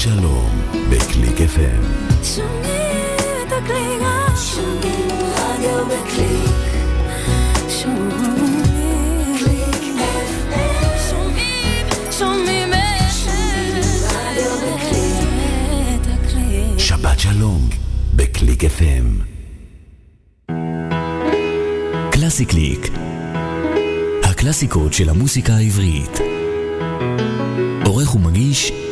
שלום, בקליק FM. שומעים את הקליק, שומעים רדיו בקליק. שומעים קליק FM. שומעים, שומעים רדיו בקליק. שבת שלום, בקליק FM. קלאסי קליק. הקלאסיקות של המוסיקה העברית. עורך ומגיש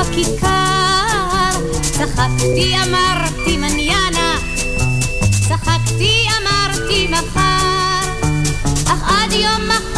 בכיכר. צחקתי אמרתי מניאנה. צחקתי אמרתי מחר. אך עד יום מחר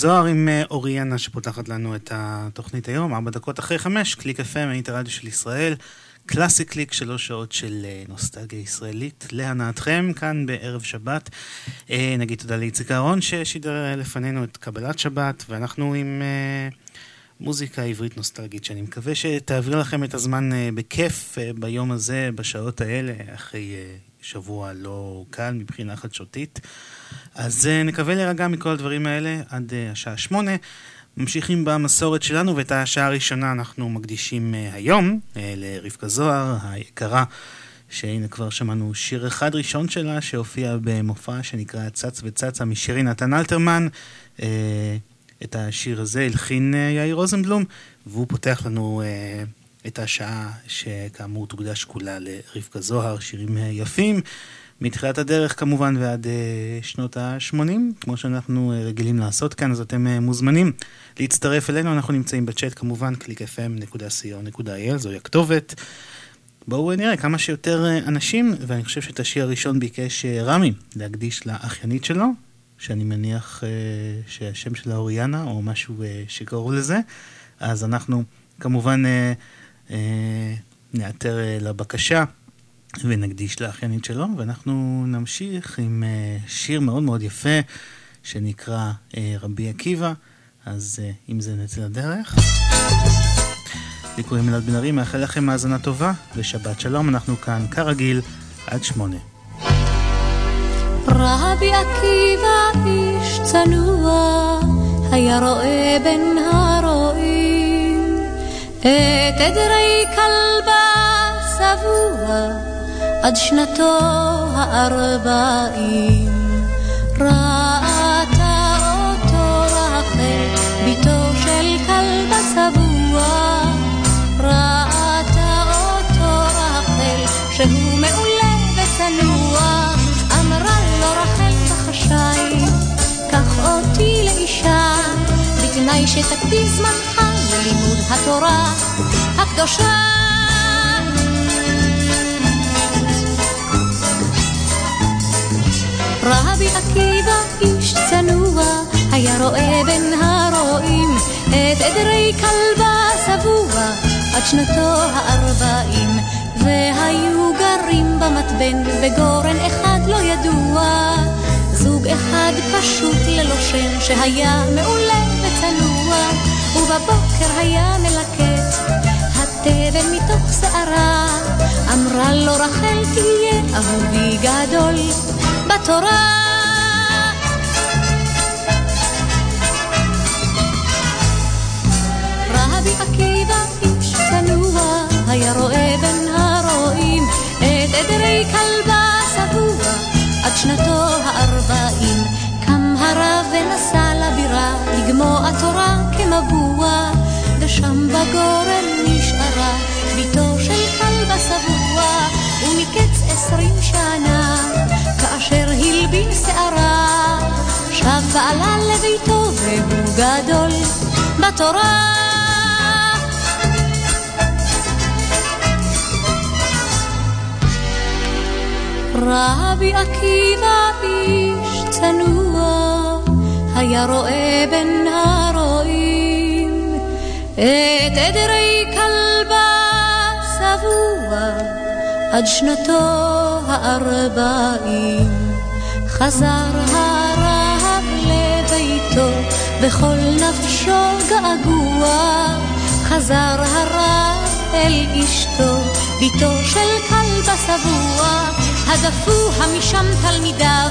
זוהר עם אה, אוריאנה שפותחת לנו את התוכנית היום, ארבע דקות אחרי חמש, קליק FM, היית הרדיו של ישראל, קלאסי קליק, שלוש שעות של אה, נוסטלגיה ישראלית, להנאתכם כאן בערב שבת. אה, נגיד תודה לאיציק אהרון ששידר לפנינו את קבלת שבת, ואנחנו עם מוזיקה עברית נוסטלגית, שאני מקווה שתעביר לכם את הזמן בכיף ביום הזה, בשעות האלה, אחרי שבוע לא קל מבחינה חדשותית. אז uh, נקווה להירגע מכל הדברים האלה עד uh, השעה שמונה. ממשיכים במסורת שלנו, ואת השעה הראשונה אנחנו מקדישים uh, היום לרבקה זוהר היקרה, שהנה כבר שמענו שיר אחד ראשון שלה שהופיע במופע שנקרא צץ וצצה משירי נתן אלתרמן. את השיר הזה הלחין יאיר רוזנבלום, והוא פותח לנו את השעה שכאמור תוקדש כולה לרבקה זוהר, שירים יפים. מתחילת הדרך כמובן ועד uh, שנות ה-80, כמו שאנחנו uh, רגילים לעשות כאן, אז אתם uh, מוזמנים להצטרף אלינו, אנחנו נמצאים בצ'אט כמובן, www.clickfm.co.il, זוהי הכתובת. בואו נראה כמה שיותר אנשים, ואני חושב שאת השיר הראשון ביקש רמי להקדיש לאחיינית שלו, שאני מניח uh, שהשם שלה אוריאנה, או משהו uh, שקרוב לזה, אז אנחנו כמובן uh, uh, נעתר uh, לבקשה. ונקדיש לאחיינית שלו, ואנחנו נמשיך עם uh, שיר מאוד מאוד יפה שנקרא uh, רבי עקיבא, אז uh, אם זה נצא לדרך. לי קוראים אלעד בן ארי, מאחל לכם האזנה טובה ושבת שלום, אנחנו כאן כרגיל עד שמונה. רבי עקיבא איש צנוע, היה רואה בין הרועים את עדרי כלבה שבוע. עד שנתו הארבעים. ראתה אותו רחל, בתו של כלבה שבוע. ראתה אותו רחל, שהוא מעולה וצנוע. אמרה לו רחל בחשאי, קח אותי לאישה, בתנאי שתקדיש זמנך ללימוד התורה הקדושה. רבי עקיבא איש צנוע, היה רואה בין הרועים את עדרי כלבה שבוע, עד שנתו הארבעים. והיו גרים במתבן בגורן אחד לא ידוע, זוג אחד פשוט ללא שם שהיה מעולה וצנוע, ובבוקר היה מלקט התבן מתוך שערה, אמרה לו רחל תהיה אהובי גדול. בתורה. רבי עקיבא איש צנוע, היה רואה בין הרועים את עדרי כלבה שבוע, עד שנתו הארבעים. קם הרב ונסע לבירה, לגמוע תורה כמבוע, ושם בגורן נשארה ביתו של כלבה שבוע, ומקץ עשרים שנה כאשר הלבין שערה, שב בעלה לביתו והוא גדול בתורה. רבי עקיבא איש צנוע, היה רואה בין הרועים את עדרי כלבה שבוע. עד שנתו הארבעים. חזר הרב לביתו, בכל נפשו געגוע. חזר הרב אל אשתו, ביתו של כלבה שבוע. הדפוה משם תלמידיו,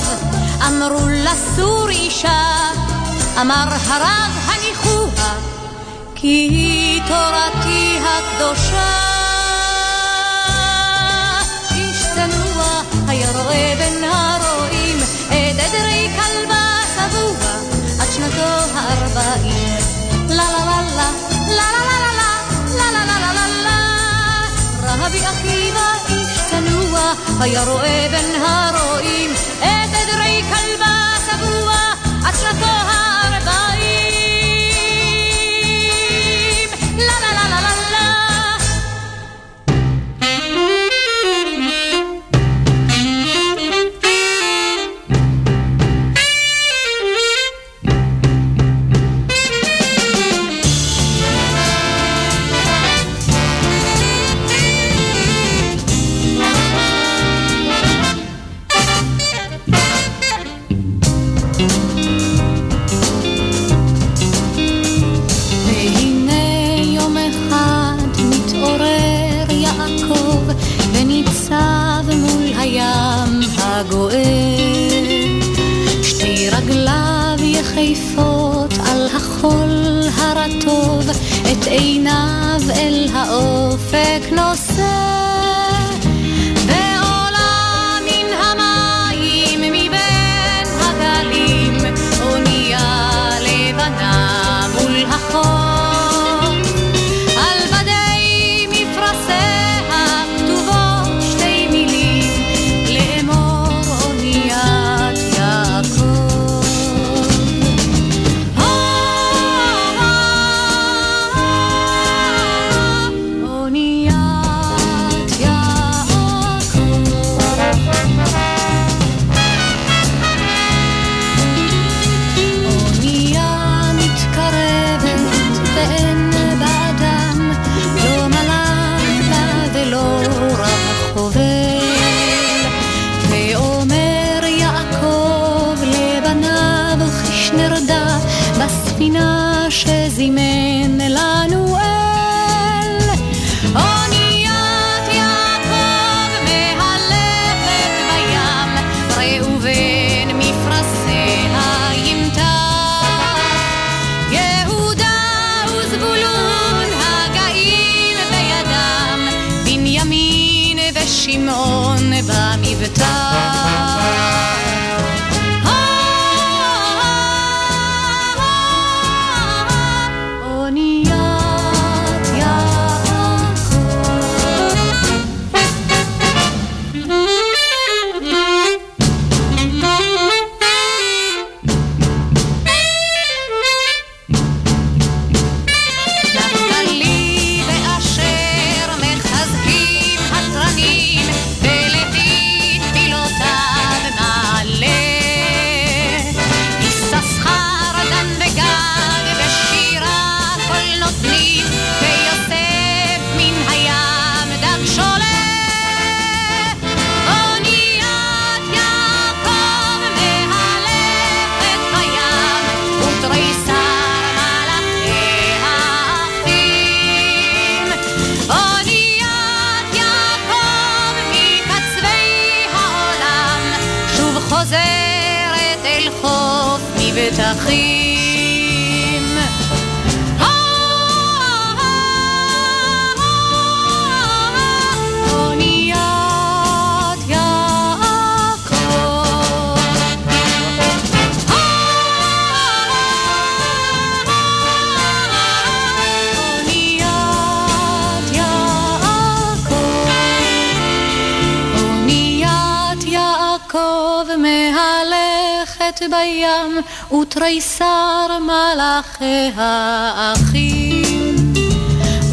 אמרו לסור אישה. אמר הרב הניחוה, כי היא תורתי הקדושה. רואה בין הרועים את עדרי כלבה שבוע עד שנתו הארבעים. לה לה לה לה לה לה לה לה לה לה לה לה לה רבי עקיבא איש צנוע היה רואה בין הרועים את עדרי כלבה שבוע עד שנתו הארבעים.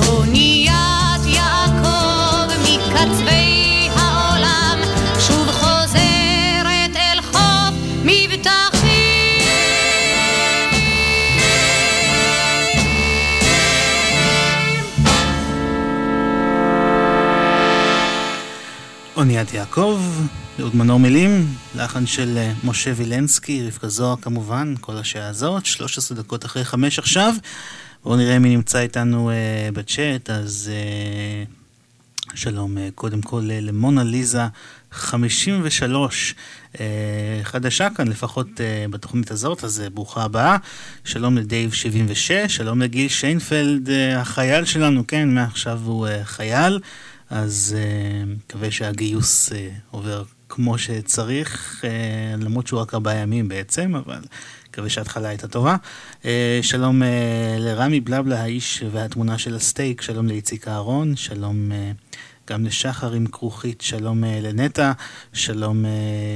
אוניית יעקב מקצווי העולם, שוב אל חוף יעקב, מנור מילים, לחן של אה, משה וילנסקי, רבקה זוהר כמובן, כל השעה הזאת, 13 דקות אחרי חמש עכשיו. בואו נראה מי נמצא איתנו uh, בצ'אט, אז uh, שלום uh, קודם כל uh, למונה ליזה 53, uh, חדשה כאן לפחות uh, בתוכנית הזאת, אז uh, ברוכה הבאה. שלום לדייב 76, שלום לגיל שיינפלד, uh, החייל שלנו, כן, מעכשיו הוא uh, חייל. אז uh, מקווה שהגיוס uh, עובר כמו שצריך, uh, למרות שהוא רק ארבעה ימים בעצם, אבל מקווה שההתחלה הייתה טובה. Uh, שלום uh, לרמי בלבלה, האיש והתמונה של הסטייק, שלום לאיציק אהרון, שלום גם לשחר עם כרוכית, שלום לנטע, שלום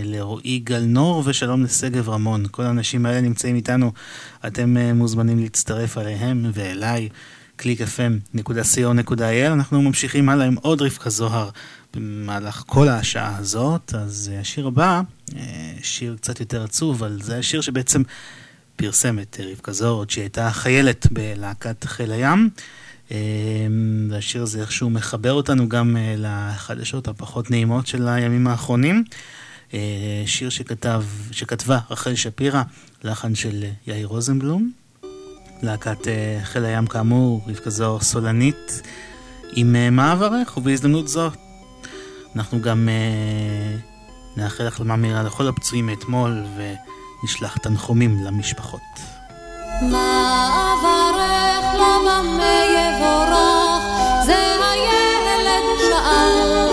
לרועי גלנור ושלום לשגב רמון. כל האנשים האלה נמצאים איתנו, אתם מוזמנים להצטרף עליהם ואליי. www.clickfm.co.il אנחנו ממשיכים הלאה עם עוד רבקה זוהר במהלך כל השעה הזאת, אז השיר הבא, שיר קצת יותר עצוב, אבל זה השיר שבעצם פרסם את רבקה זוהר, עוד שהיא הייתה חיילת בלהקת חיל הים. והשיר הזה איכשהו מחבר אותנו גם לחדשות הפחות נעימות של הימים האחרונים. שיר שכתב, שכתבה רחל שפירא, לחן של יאיר רוזנבלום. להקת חיל הים כאמור, רבקה זוהר סולנית עם מעברך, ובהזדמנות זאת אנחנו גם uh, נאחל החלמה מהירה לכל הפצועים מאתמול ונשלח תנחומים למשפחות. מעברך לבמה יבורך, זה הילד שאל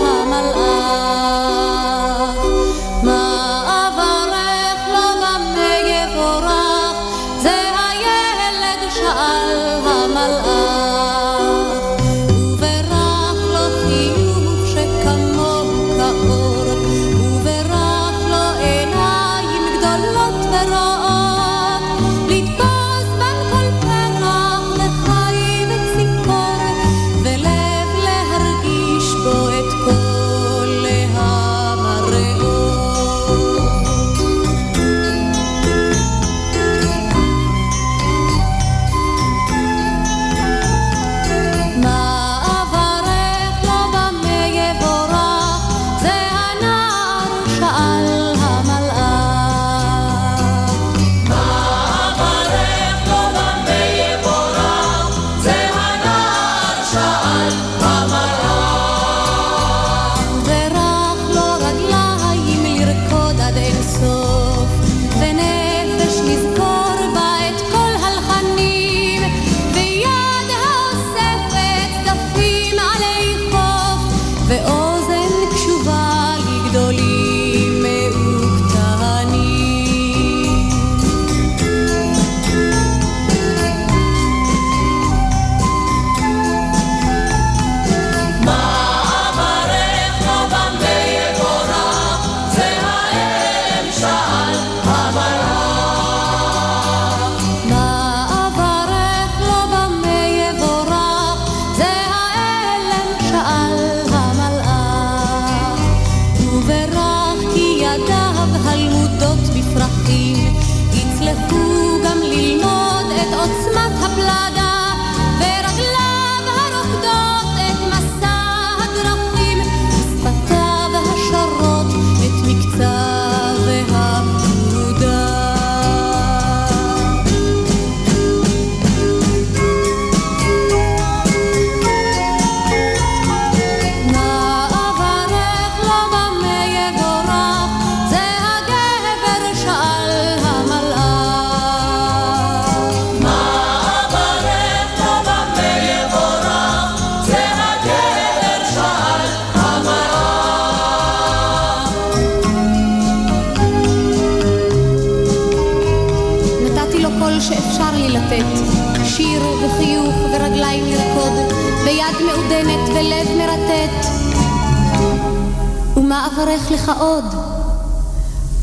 אברך לך עוד?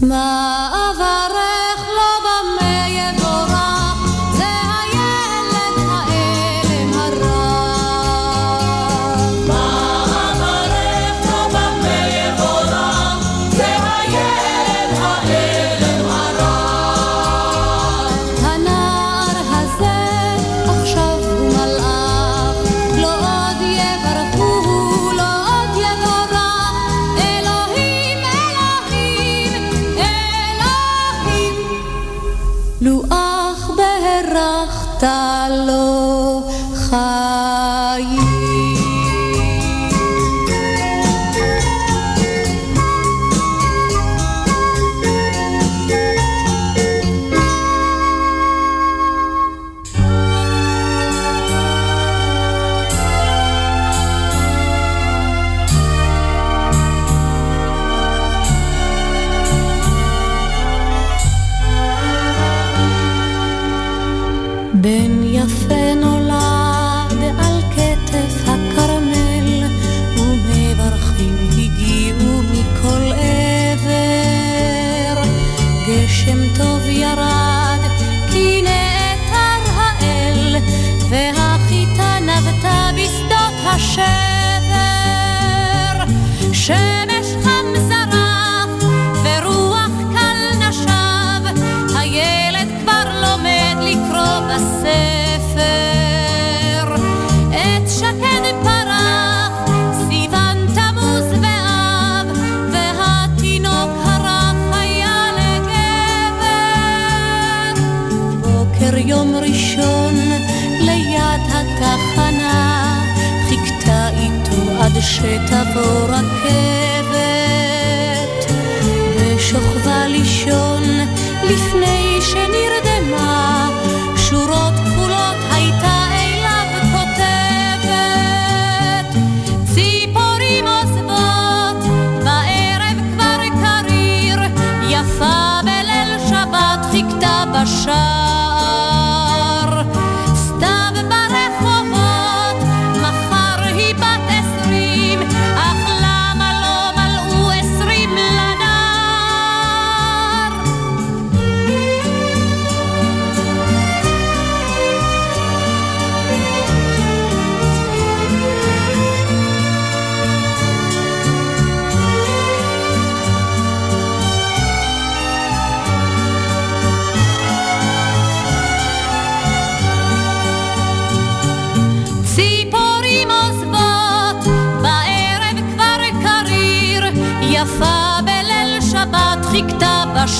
מה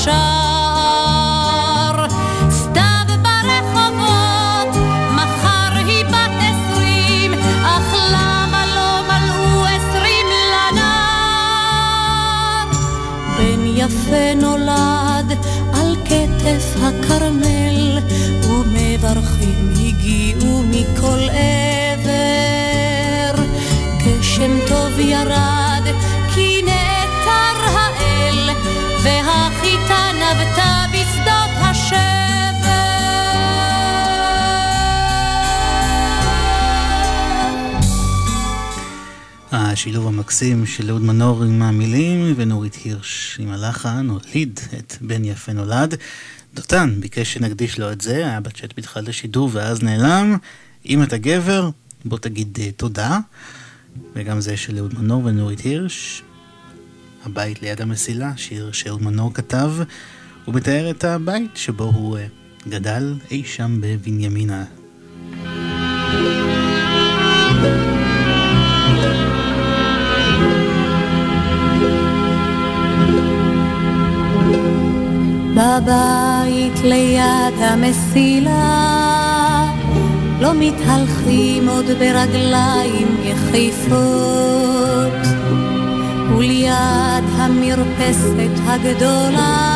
בשער, סתיו ברחובות, מחר היא בת עשרים, אך למה לא מלאו עשרים לנער? בן יפה נולד על כתף הכרמל, ומברכים הגיעו מכל עבר. גשם טוב ירד, השילוב המקסים של אהוד מנור עם המילים ונורית הירש עם הלחן הוליד את בן יפה נולד. דותן ביקש שנקדיש לו את זה, היה בצ'אט בתחילת השידור ואז נעלם. אם אתה גבר, בוא תגיד uh, תודה. וגם זה של אהוד מנור ונורית הירש. הבית ליד המסילה, שיר שאהוד מנור כתב. הוא מתאר את הבית שבו הוא אה, גדל אי שם בבנימינה. בבית ליד המסילה. לא מתהלכים עוד ברגליים יחיפות וליד המרפסת הגדולה.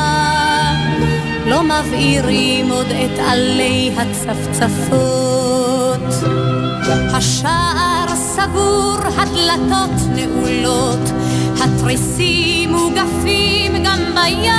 לא מבעירים עוד את עלי הצפצפות. השער סגור, הדלתות נעולות, התריסים מוגפים גם בים,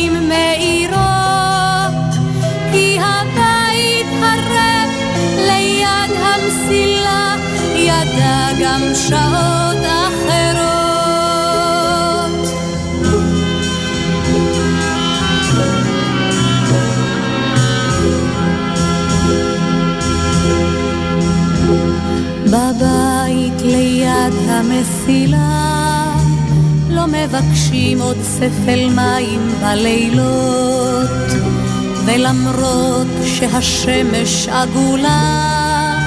ואין המסילה, לא מבקשים עוד ספל מים בלילות, ולמרות שהשמש עגולה,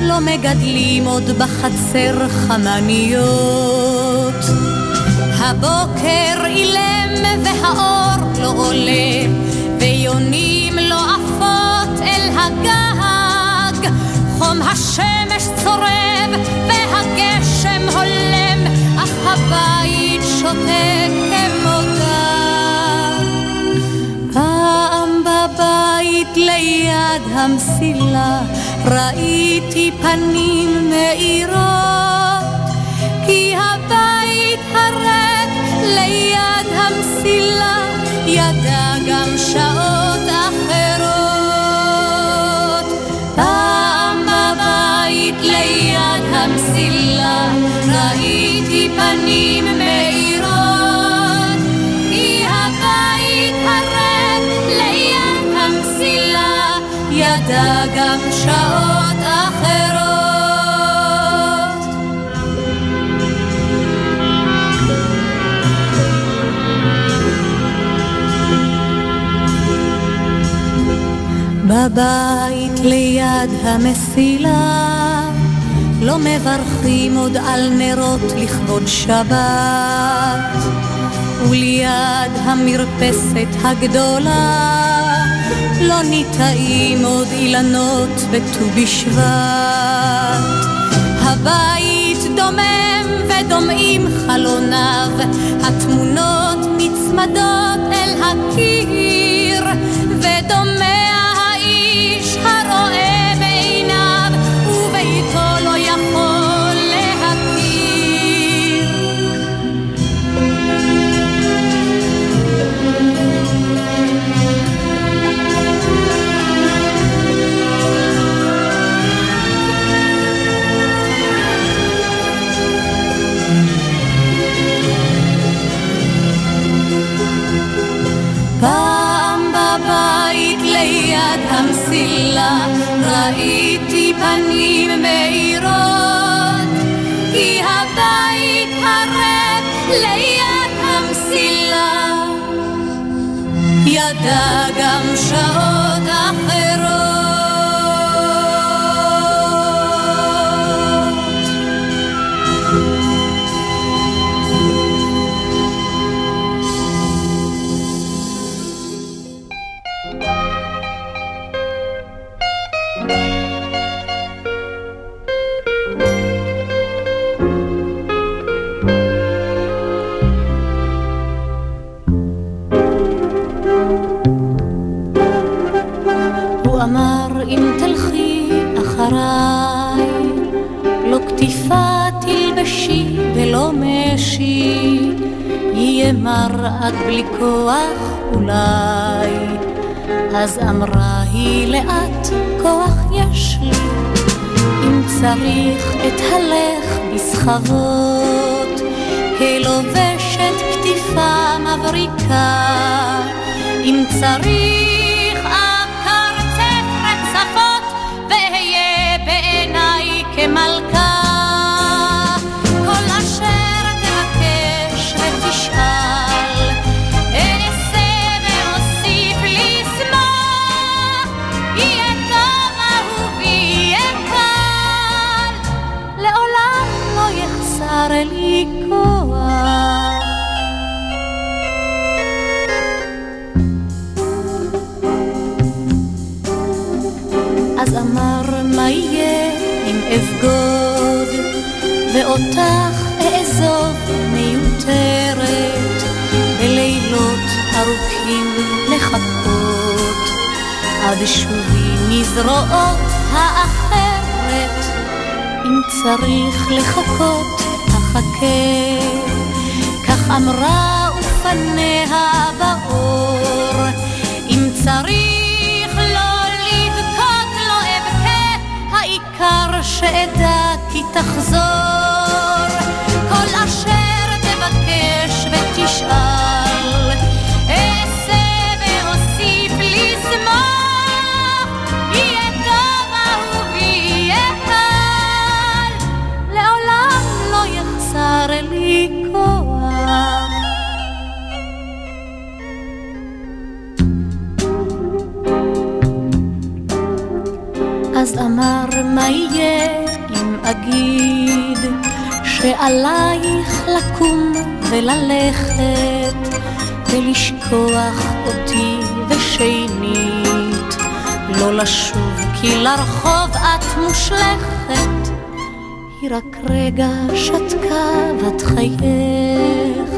לא מגדלים עוד בחצר חמניות. הבוקר אילם והאור לא עולה, ויונים לא עפות אל הגג. חום השמש ליד המסילה. ראיתי פנים מאירות, כי הבית הריק ליד המסילה. ידע גם שעות אחרות. פעם בבית ליד המסילה. ראיתי פנים מאירות, ידע גם שעות אחרות. בבית ליד המסילה לא מברכים עוד על נרות לכבוד שבת וליד המרפסת הגדולה לא ניטעים עוד אילנות בט"ו בשבט. הבית דומם ודומעים חלוניו, התמונות נצמדות אל הקיר, ודומע המסילה ראיתי פנים מאירות כי הבית הריק ליד המסילה. ידע גם שעות אחרות יהיה מר עד בלי כוח אולי. אז אמרה היא לאט, כוח יש לי, אם צריך אתהלך בסחבות, כלובשת כתיפה מבריקה, אם צריך עד שובי מזרועות האחרת. אם צריך לחכות אחכה. כך אמרה ופניה באור. אם צריך לא לבכות לא אבכה. העיקר שאדע כי תחזור וללכת ולשכוח אותי ושנית. לא לשוב כי לרחוב את מושלכת. היא רק רגע שתקה בת חייך.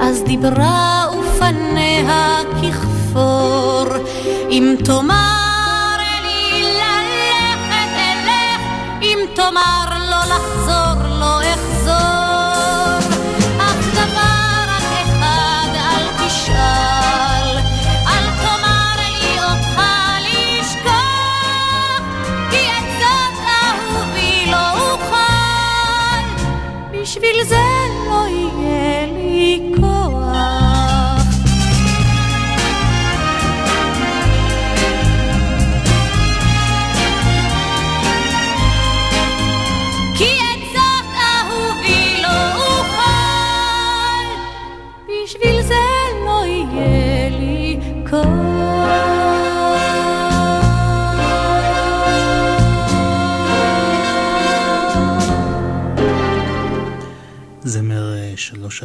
אז דיברה ופניה ככפור. אם תאמר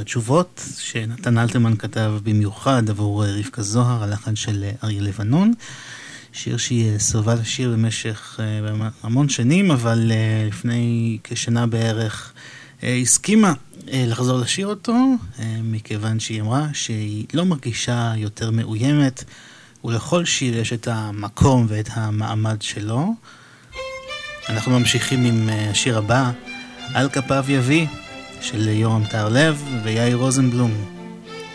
התשובות, שנתן אלתרמן כתב במיוחד עבור אה, רבקה זוהר, הלחן של אה, אריה לבנון. שיר שהיא אה, סרבה לשיר במשך המון שנים, אבל לפני כשנה בערך הסכימה לחזור לשיר אותו, מכיוון שהיא אמרה שהיא לא מרגישה יותר מאוימת, ולכל שיר יש את המקום ואת המעמד שלו. אנחנו ממשיכים עם השיר הבא, על כפיו יביא. של יורם טהרלב ויאיר רוזנבלום.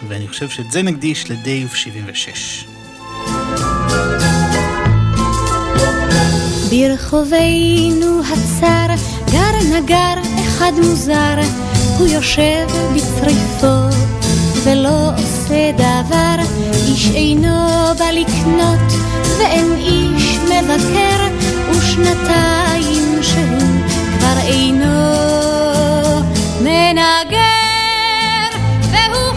ואני חושב שאת זה נקדיש לדייב 76. ברחובינו הצר גר נגר אחד מוזר, הוא יושב בצריפו ולא עושה דבר, איש אינו בא לקנות ואין איש מבקר, ושנתיים שהוא כבר אינו מנגר, והוא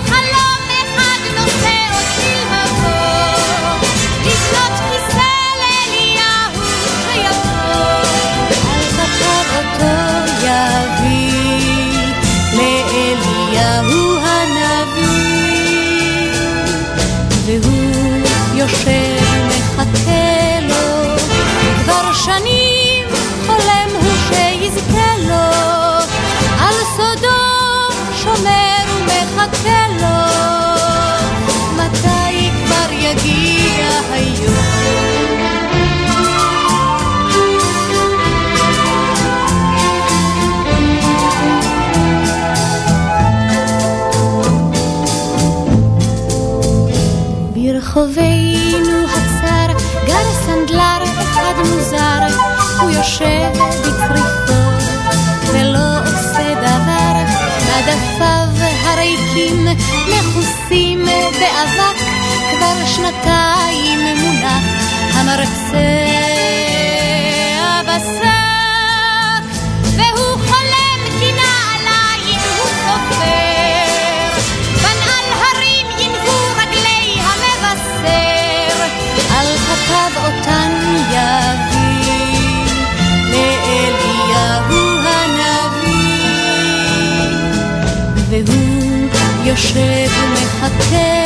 ברחובינו הצר גר סנדלר אחד מוזר, הוא יושב בקריפו מדפיו הריקים מכוסים באבק, כבר שנתיים מונח המרצה בשק, והוא יושב ומחכה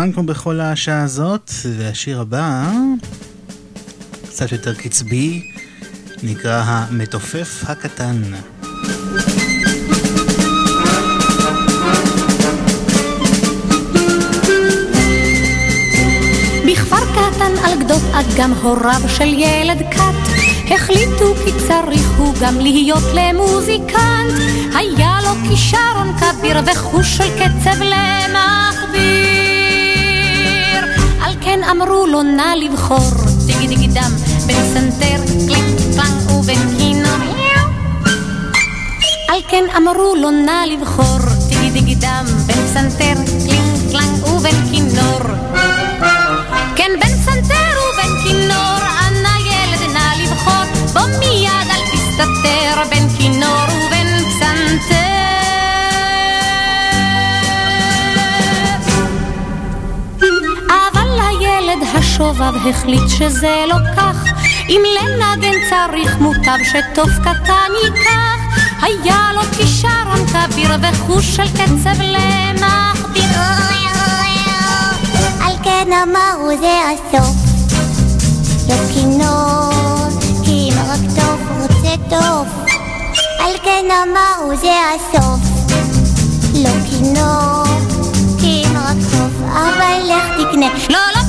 כמובן, כמו בכל השעה הזאת, והשיר הבא, קצת יותר קצבי, נקרא המתופף הקטן. בכפר קטן על גדות אגם הוריו של ילד קט. החליטו כי צריך הוא גם להיות למוזיקנט. היה לו כישרון כביר וחוש של קצב למכביר כן אמרו לו נא לבחור. דיגי דיגי דם בין פסנתר קלינג קלנג ובין כינור על כן אמרו לו נא לבחור השובב החליט שזה לא כך, אם לנגן צריך מוטב שתוף קטן ייקח, היה לו כישרון כביר וחוש של קצב למכביר. על כן אמרו זה הסוף. לא כינור, כי אם רק טוב רוצה טוב. על כן אמרו זה הסוף. לא כינור, כי אם רק טוב, אבל לך תקנה. לא, לא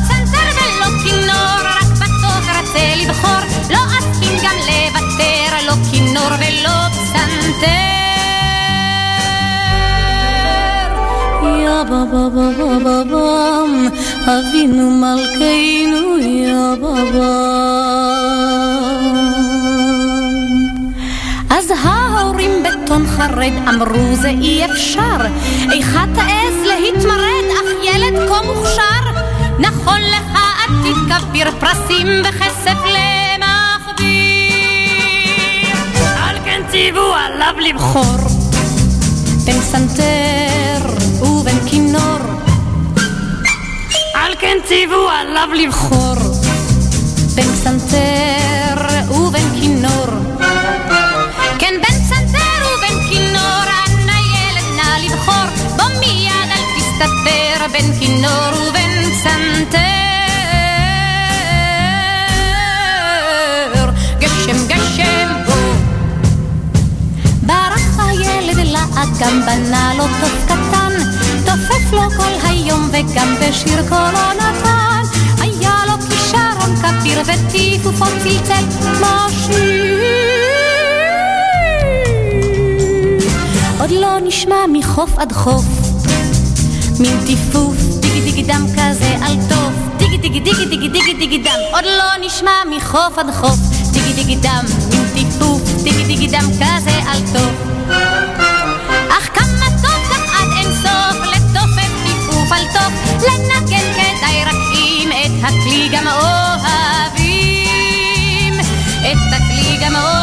לבחור, לא אסכים גם לוותר, לא כינור ולא פסנתר. יא בא בא בא בא בא בם, אבינו מלכנו יא בא בם. אז ההורים בטון חרד אמרו זה אי אפשר, איכה תעז להתמרד, אך ילד כה מוכשר, כביר פרסים וכסף למכביר. על כן ציוו עליו לבחור בין פסנתר ובין כינור. על כן ציוו עליו לבחור בין פסנתר ובין כינור. כן, בין פסנתר ובין כינור, אנא ילד נא לבחור, בוא מיד אל תסתתר בין כינור ובין פסנתר. הילד לאגם בנה לו תוף קטן, תופף לו כל היום וגם בשיר קולו נתן. היה לו כישרון כביר וטיפופו צלצל כמו שיר. עוד לא נשמע מחוף עד חוף, מין טיפוף דיגי דיגי דם כזה על טוב, דיגי דיגי דיגי דיגי דיגי דיגי דם, עוד לא נשמע מחוף עד חוף, דיגי דיגי דם, מין טיפוף דיגי דיגי דם כזה על טוב. לנגן כדאי רק אם את הכלי גם אוהבים, את הכלי גם אוהבים.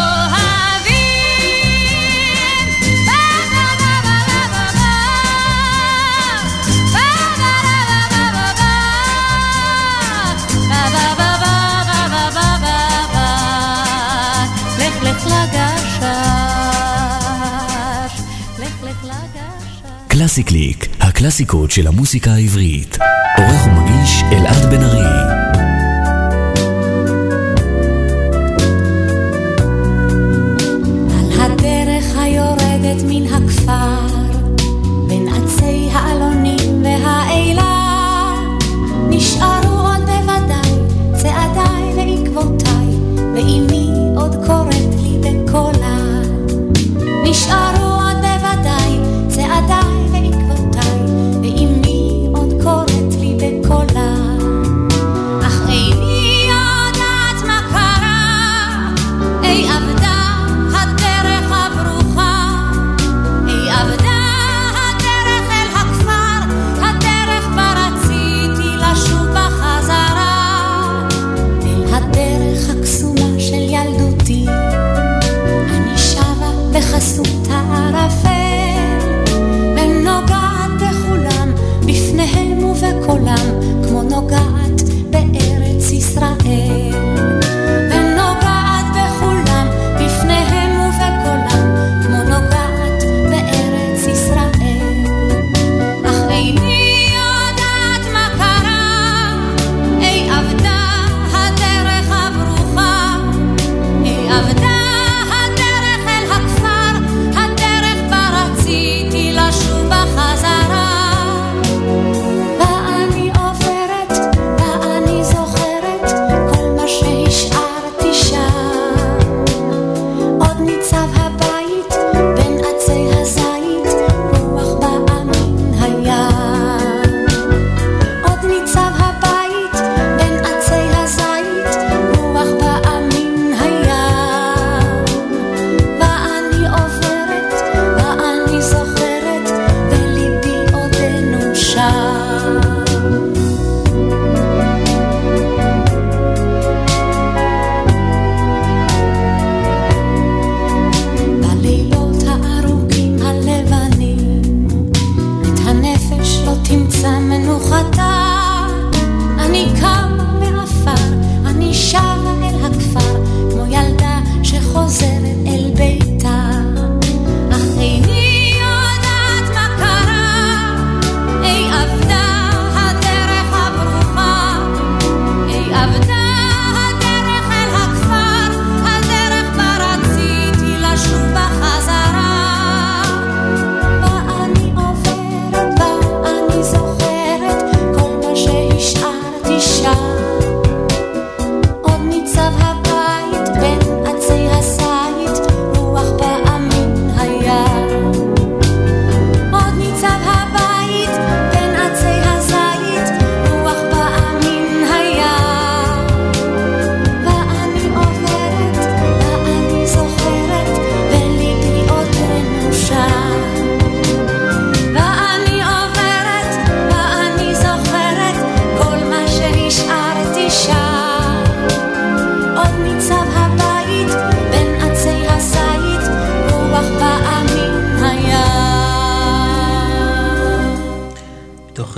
קלאסי קליק, הקלאסיקות של המוסיקה העברית. עורך ומגיש אלעד בן ארי. מן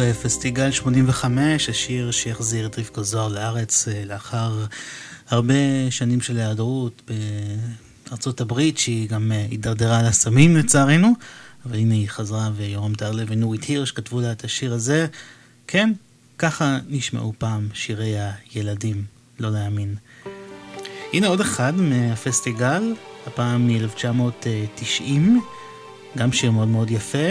אה, פסטיגל 85, השיר שהחזיר את רבקו זוהר לארץ אה, לאחר הרבה שנים של היעדרות בארצות הברית, שהיא גם אה, הידרדרה לסמים לצערנו, אבל הנה היא חזרה ויורם טרלב ונורית הירש כתבו לה את השיר הזה. כן, ככה נשמעו פעם שירי הילדים, לא להאמין. הנה עוד אחד מהפסטיגל, הפעם מ-1990, גם שיר מאוד מאוד יפה,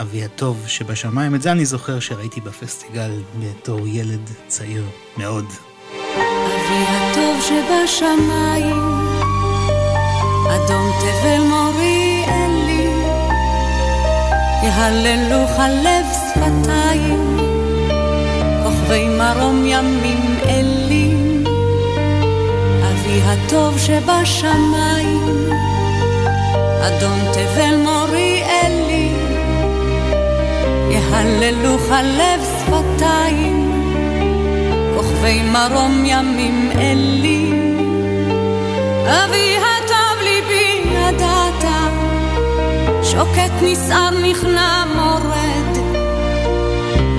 אבי הטוב שבשמיים. את זה אני זוכר שראיתי בפסטיגל בתור ילד צעיר מאוד. אבי הטוב שבשמיים, אדום תבל מורי אלי, יהללוך הלב שפתיים, כוכבי מרום ימים אלי. אבי הטוב שבשמיים, אדום תבל מורי יהללוך הלב שפתיים, כוכבי מרום ימים אלי. אבי הטוב ליבי ידעת, שוקט נסער נכנע מורד,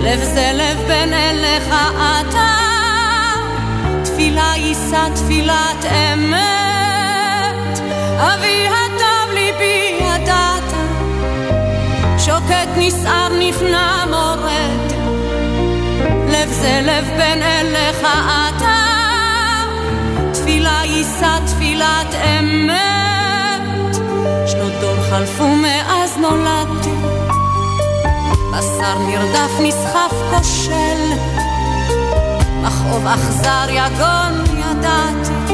לב זה לב בין אליך אתה, תפילה יישא תפילת אמת. אבי הטוב ליבי שוקט נסער נכנע מורד, לב זה לב בין אליך אתה, תפילה יישא תפילת אמת. שנות דור חלפו מאז נולדתי, בשר נרדף נסחף כושל, מכאוב אכזר יגון ידעתי,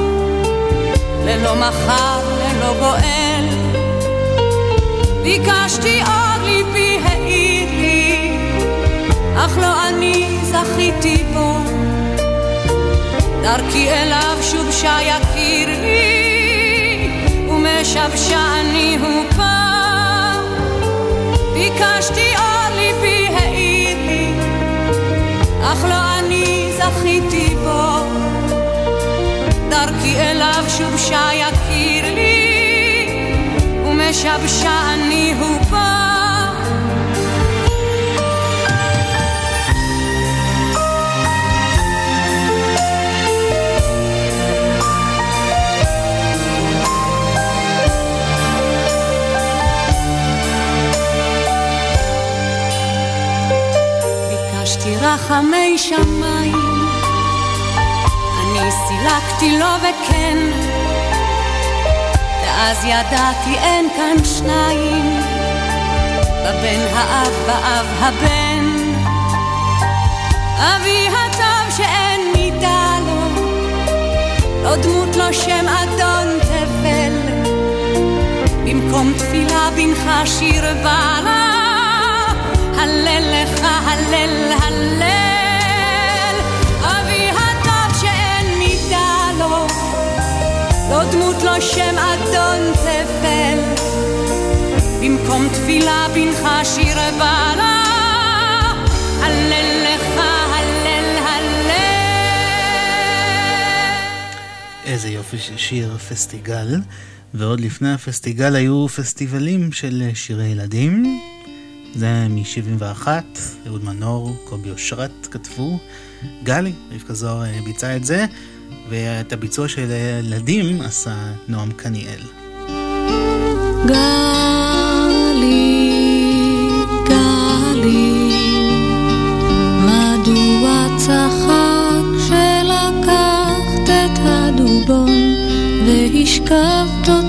ללא מחר, ללא גואל. ביקשתי אור ליבי האיר לי, אך לא אני זכיתי בו. דרכי אליו שובשה יכיר לי, ומשבשה אני הוא פעם. ביקשתי אור ליבי האיר לי, אך לא אני זכיתי בו. דרכי אליו שובשה יכיר לי, ומשבשה אני הוא פעם. רחמי שמיים, אני סילקתי לו וכן, ואז ידעתי אין כאן שניים, בבן האב באב הבן. אבי הטוב שאין מידה לו, לא דמות לו שם אדון תבל, במקום תפילה בנך שיר בעלה, הלל לך הלל הלל. אבי לא לו שם אדון תבל, במקום תפילה בנך שיר בעלה, הלל לך הלל הלל. איזה יופי של שיר פסטיגל. ועוד לפני הפסטיגל היו פסטיבלים של שירי ילדים. זה מ-71, אהוד מנור, קובי אושרת כתבו. גלי, רבקה זוהר אה, ביצעה את זה, ואת הביצוע של ילדים עשה נועם קניאל. גלי, גלי, מדוע צחק כשלקחת את הדובון והשכבת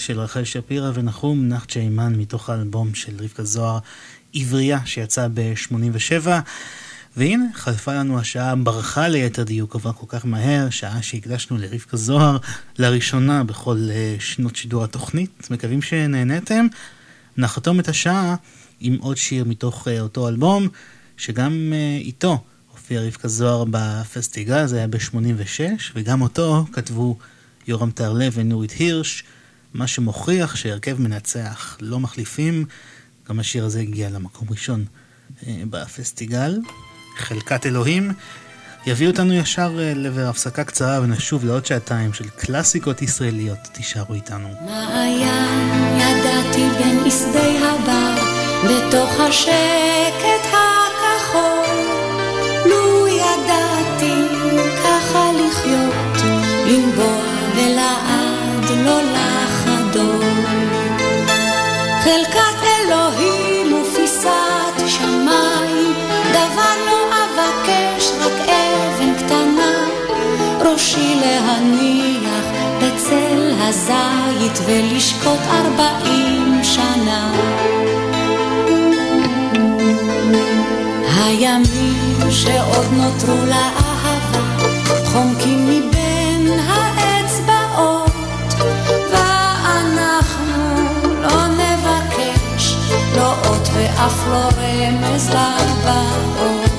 של רחל שפירא ונחום נחצ'ה אימן מתוך האלבום של רבקה זוהר, עברייה, שיצא ב-87. והנה, חלפה לנו השעה, ברחה ליתר דיוק, עברה כל כך מהר, שעה שהקדשנו לרבקה זוהר לראשונה בכל uh, שנות שידור התוכנית. מקווים שנהניתם. נחתום את השעה עם עוד שיר מתוך uh, אותו אלבום, שגם uh, איתו הופיע רבקה זוהר בפסטיגל, זה היה ב-86, וגם אותו כתבו יורם טהרלב ונורית הירש, מה שמוכיח שהרכב מנצח לא מחליפים. גם השיר הזה הגיע למקום ראשון אה, בפסטיגל. חלקת אלוהים. יביא אותנו ישר אה, לעבר הפסקה קצרה ונשוב לעוד שעתיים של קלאסיקות ישראליות. תישארו איתנו. מה היה ידעתי בין שדה הבר, בתוך השקט להניח בצל הזית ולשקוט ארבעים שנה. הימים שעוד נותרו לאהבה חומקים מבין האצבעות ואנחנו לא נבקש לא אות ואף לא רמז לבאות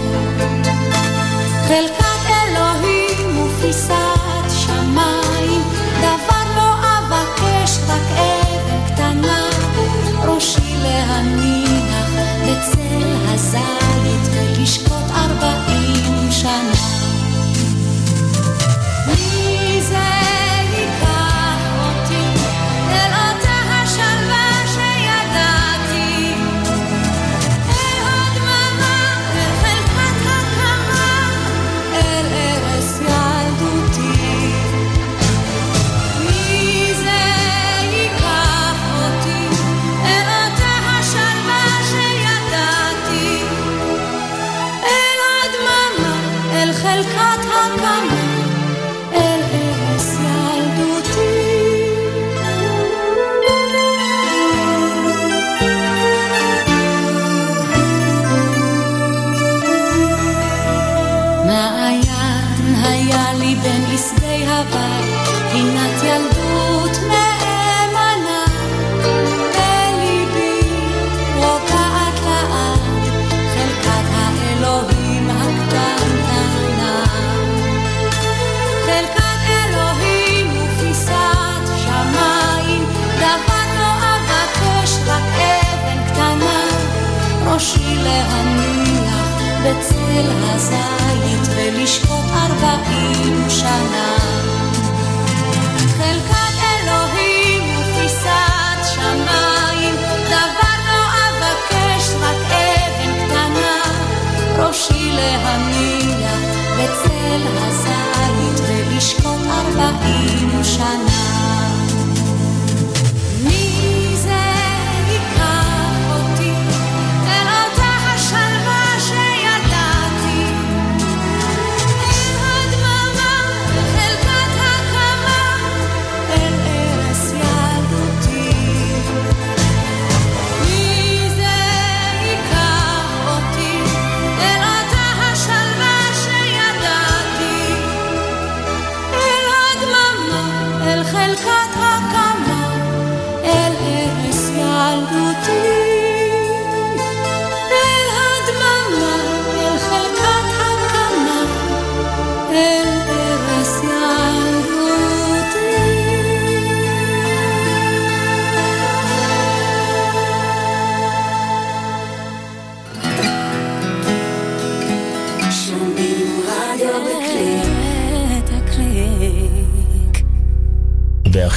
בצל ראשי להניח בצל הזית ולשקוט ארבעים שנה. חלקת אלוהים ופיסת שמיים, דבר לא אבקש, רק אבן קטנה, ראשי להניח בצל הזית ולשקוט ארבעים שנה.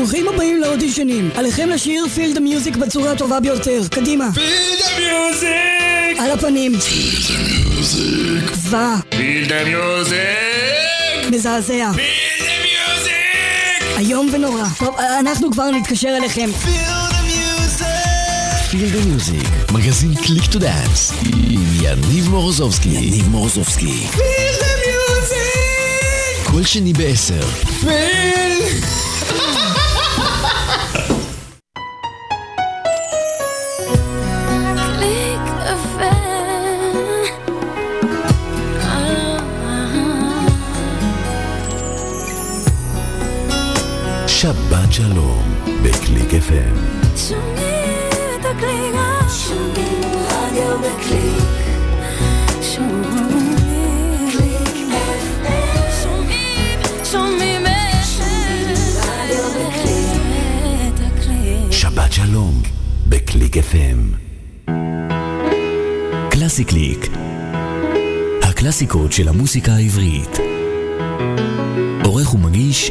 ברוכים הבאים לאודישנים. עליכם לשיר feel the music בצורה הטובה ביותר. קדימה. Feel the music! על הפנים. Feel the music! זוועה. Feel the מזעזע. Feel the music! איום ונורא. טוב, אה, אנחנו כבר נתקשר אליכם. Feel the music! Feel the music, מגזין Click to Dance, עם יניב מורוזובסקי. יניב מורוזובסקי. Feel the music! כל שני בעשר. פילד! שלום, בקליק FM. שומעים את הקליקה, שומעים רדיו בקליק, שומעים קליק FM, שומעים, שומעים רדיו בקליק, הקליק. שבת שלום, בקליק FM. קלאסי קליק. הקלאסיקות של המוסיקה העברית. עורך ומגיש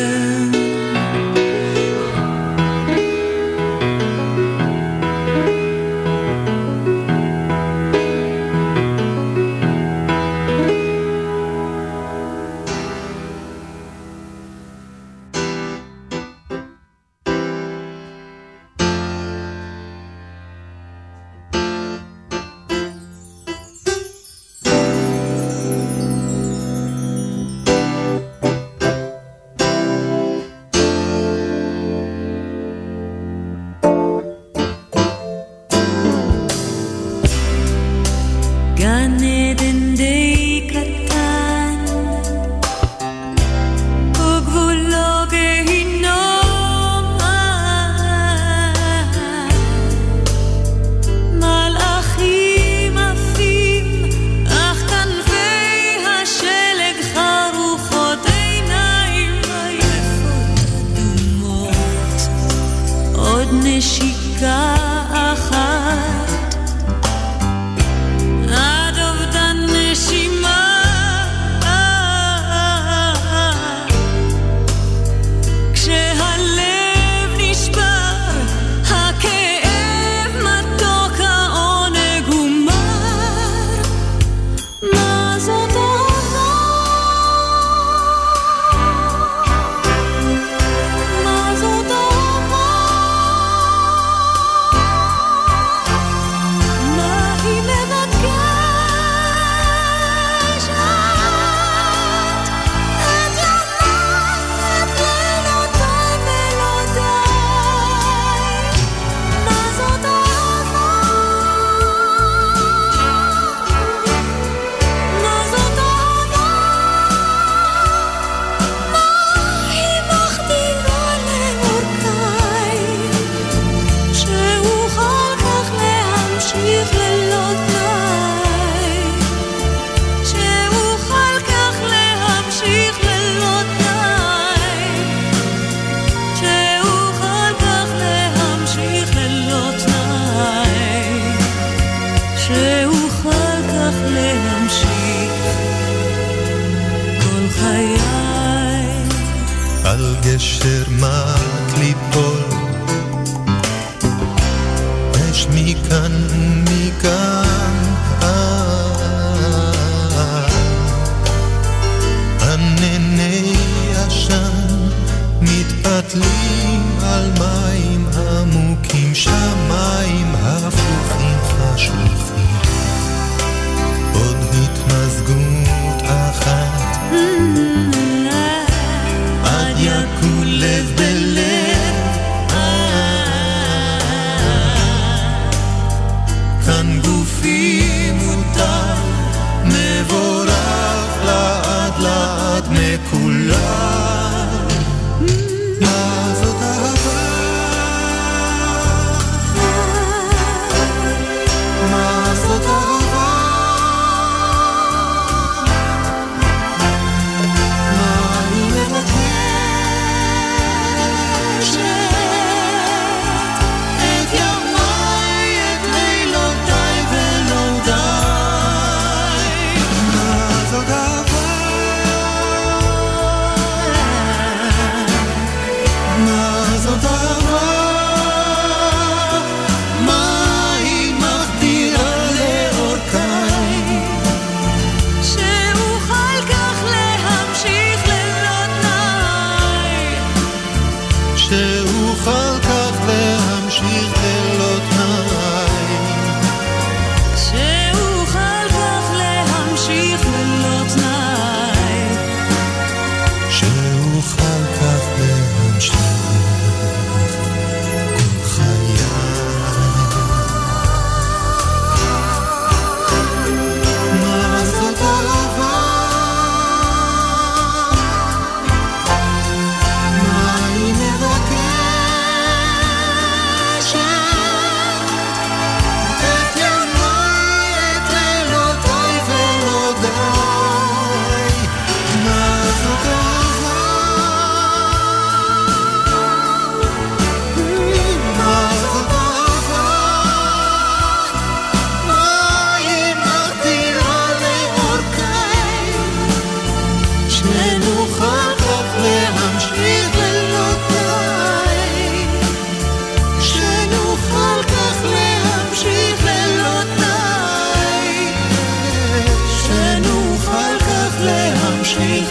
חיי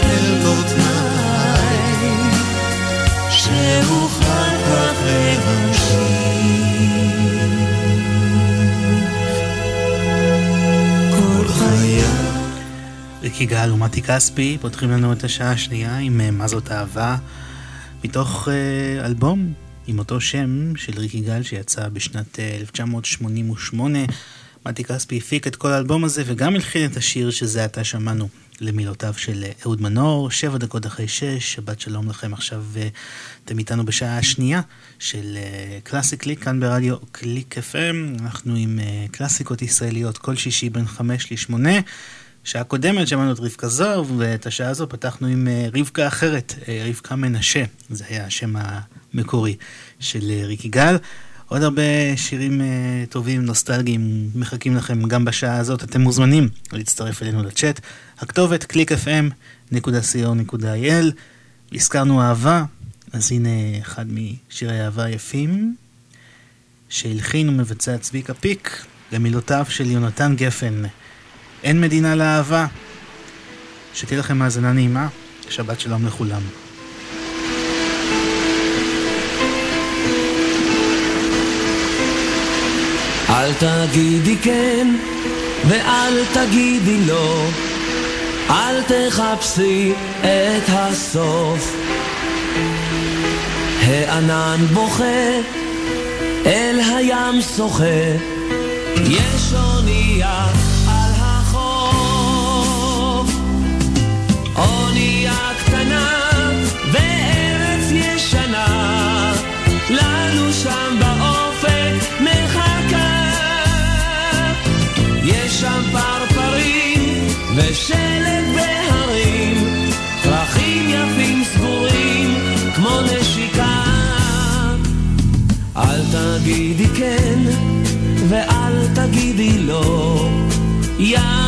ריקי גל ומתי כספי פותחים לנו את השעה השנייה עם אה, מה זאת אהבה מתוך אה, אלבום עם אותו שם של ריקי גל שיצא בשנת אה, 1988. מתי כספי הפיק את כל האלבום הזה וגם הלחין את השיר שזה עתה שמענו למילותיו של אה, אהוד מנור, שבע דקות אחרי שש, שבת שלום לכם עכשיו, אה, אתם איתנו בשעה השנייה של אה, קלאסי קליק כאן ברדיו קליק FM, אנחנו עם קלאסיקות ישראליות כל שישי בין חמש לשמונה. שעה קודמת שמענו את רבקה זוהר, ואת השעה הזו פתחנו עם רבקה אחרת, רבקה מנשה, זה היה השם המקורי של ריקי גל. עוד הרבה שירים אה, טובים, נוסטלגיים, מחכים לכם גם בשעה הזאת. אתם מוזמנים להצטרף אלינו לצ'אט. הכתובת clickfm.co.il הזכרנו אהבה, אז הנה אחד משירי האהבה היפים שהלחין ומבצע צביקה פיק למילותיו של יונתן גפן. אין מדינה לאהבה. שתהיה לכם האזנה נעימה, שבת שלום לכולם. אל תגידי כן ואל תגידי לא, אל תחפשי את הסוף. הענן בוכה, אל הים שוחה, יש אונייה החוף. ישנה, לנו שם Yeah.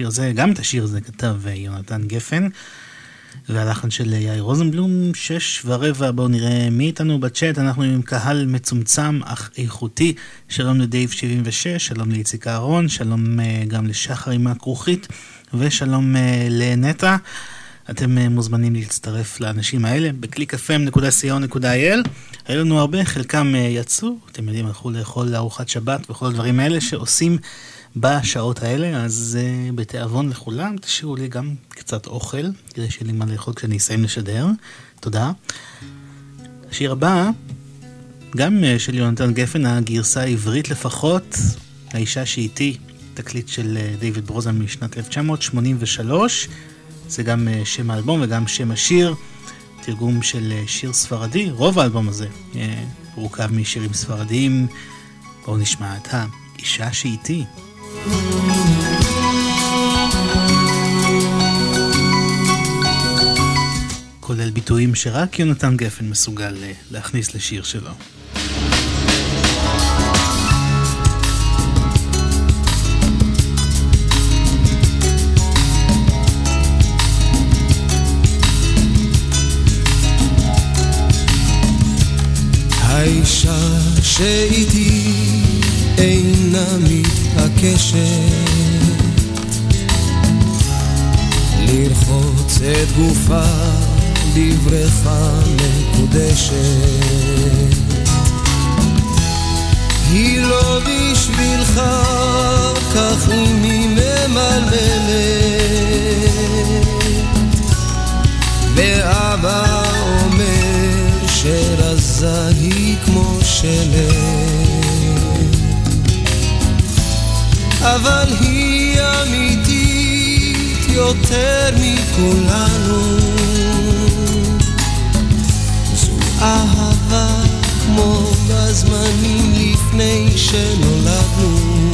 השיר הזה, גם את השיר הזה כתב יונתן גפן. והלחן של יאיר רוזנבלום, שש ורבע, בואו נראה מי איתנו בצ'אט, אנחנו עם קהל מצומצם אך איכותי, שלום לדייב 76, שלום לאיציק אהרון, שלום אה, גם לשחר עם הכרוכית, ושלום אה, לנטע. אתם אה, מוזמנים להצטרף לאנשים האלה ב-clickfm.co.il. היו לנו הרבה, חלקם יצאו, אתם יודעים, הלכו לאכול ארוחת שבת וכל הדברים האלה שעושים בשעות האלה, אז uh, בתיאבון לכולם, תשאירו לי גם קצת אוכל, כדי שיהיה לי מה לאכול כשאני אסיים לשדר. תודה. השיר הבא, גם uh, של יונתן גפן, הגרסה העברית לפחות, האישה שאיתי, תקליט של uh, דיוויד ברוזן משנת 1983. זה גם uh, שם האלבום וגם שם השיר, תרגום של uh, שיר ספרדי. רוב האלבום הזה uh, מורכב משירים ספרדיים. בואו נשמע את האישה שאיתי. כולל ביטויים שרק יונתן גפן מסוגל אה, להכניס לשיר שלו. האישה שאיתי אינה מתעקשת לרחוץ את גופה בבריכה מקודשת. היא לא בשבילך, כך היא ממלמלת. ואבא אומר שרזה היא כמו שלט אבל היא אמיתית יותר מכולנו. זו אהבה כמו בזמנים לפני שנולדנו.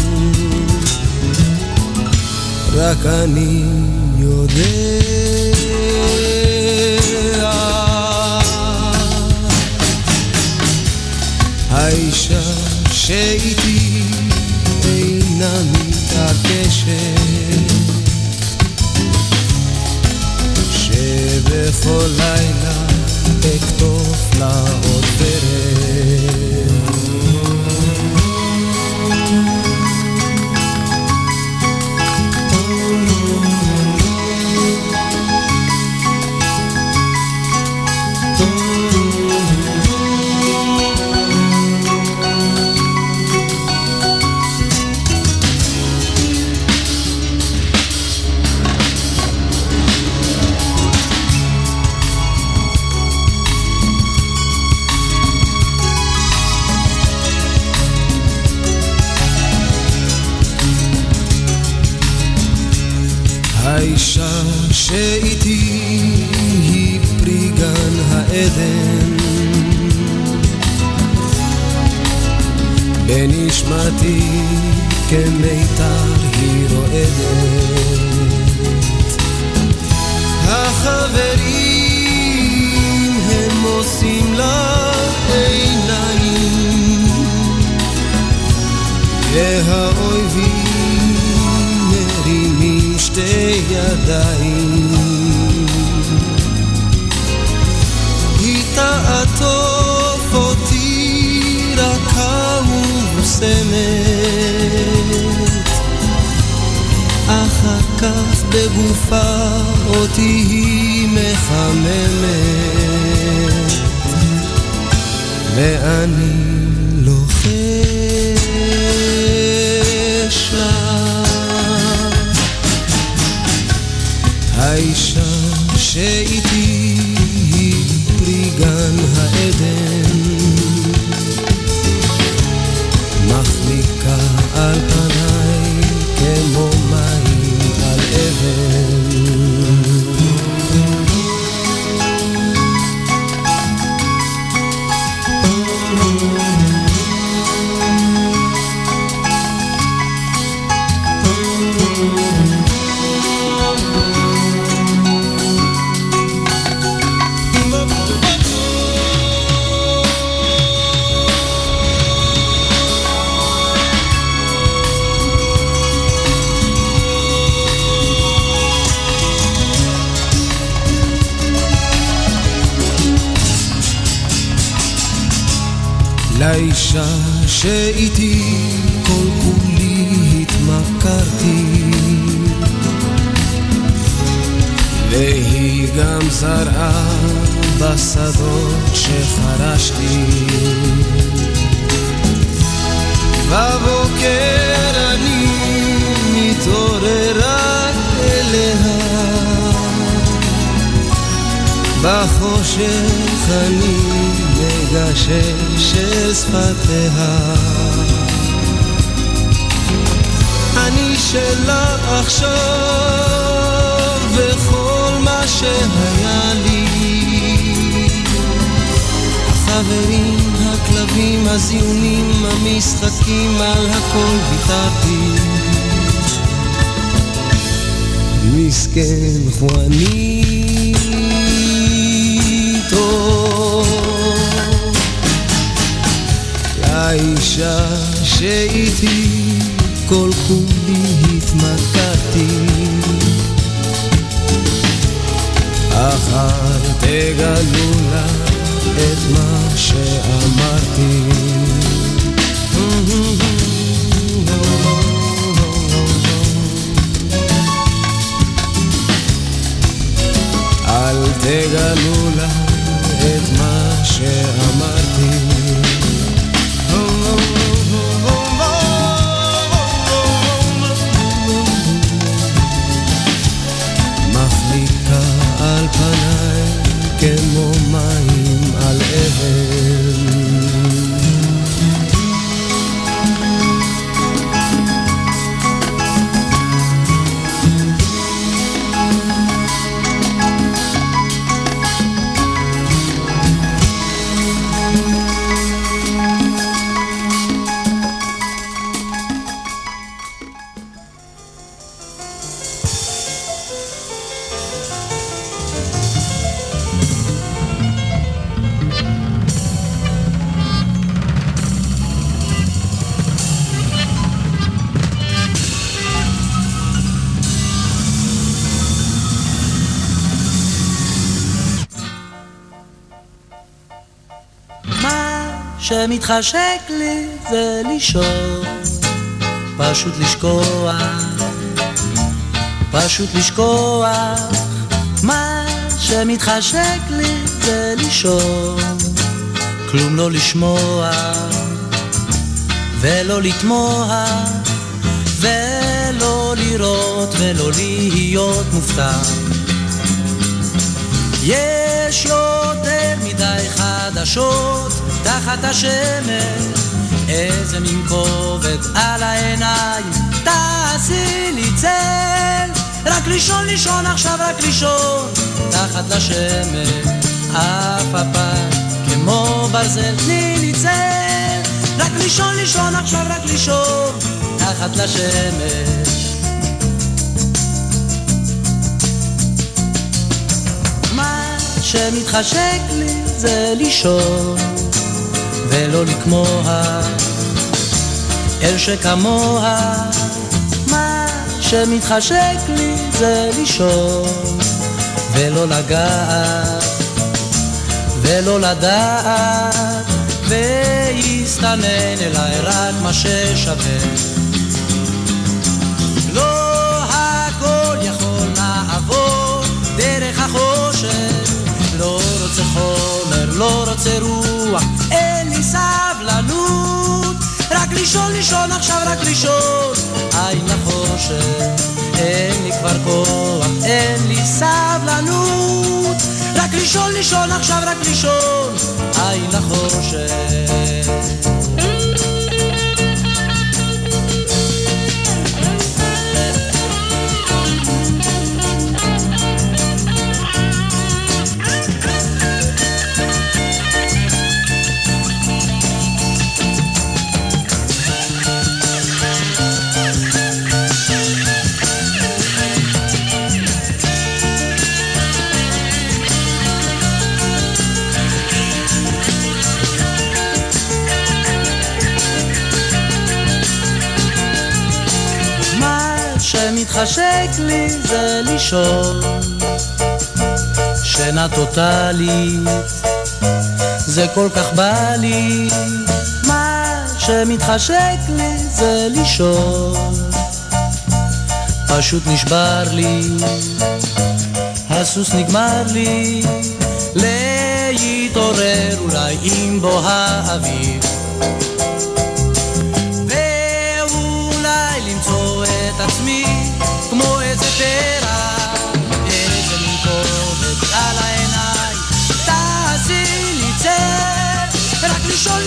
רק אני יודע האישה שאיתי אינה מתעקשת. שבכל לילה אכתוב לה לשכוח. מה שמתחשק לי זה לישון, כלום לא לשמוע, ולא לתמוה, ולא לראות ולא להיות מופתע. יש יותר מדי חדשות תחת השמש איזה מין כובד על העיניים תעשי לי צל רק לישון לישון עכשיו רק לישון תחת לשמש אף הפעם כמו ברזל תני לי צל. רק לישון לישון עכשיו רק לישון תחת לשמש. מה שמתחשק לי זה לישון ולא לקמוה אל שכמוה שמתחשק לי זה לישון ולא לגעת ולא לדעת ויסתנן אליי רק מה ששווה. לא הכל יכול לעבור דרך החושך לא רוצה חומר, לא רוצה רוח אין לי סבלנות. רק לישון, לישון עכשיו, רק לישון. עין לחושך אין לי כבר כוח, אין לי סבלנות. רק לישון, לישון עכשיו, רק לישון עין לחושך שמתחשק לי זה לישון שינה טוטאלית זה כל כך בא לי, מה שמתחשק לי זה לישון. פשוט נשבר לי, הסוס נגמר לי, להתעורר אולי עם בוא האביב.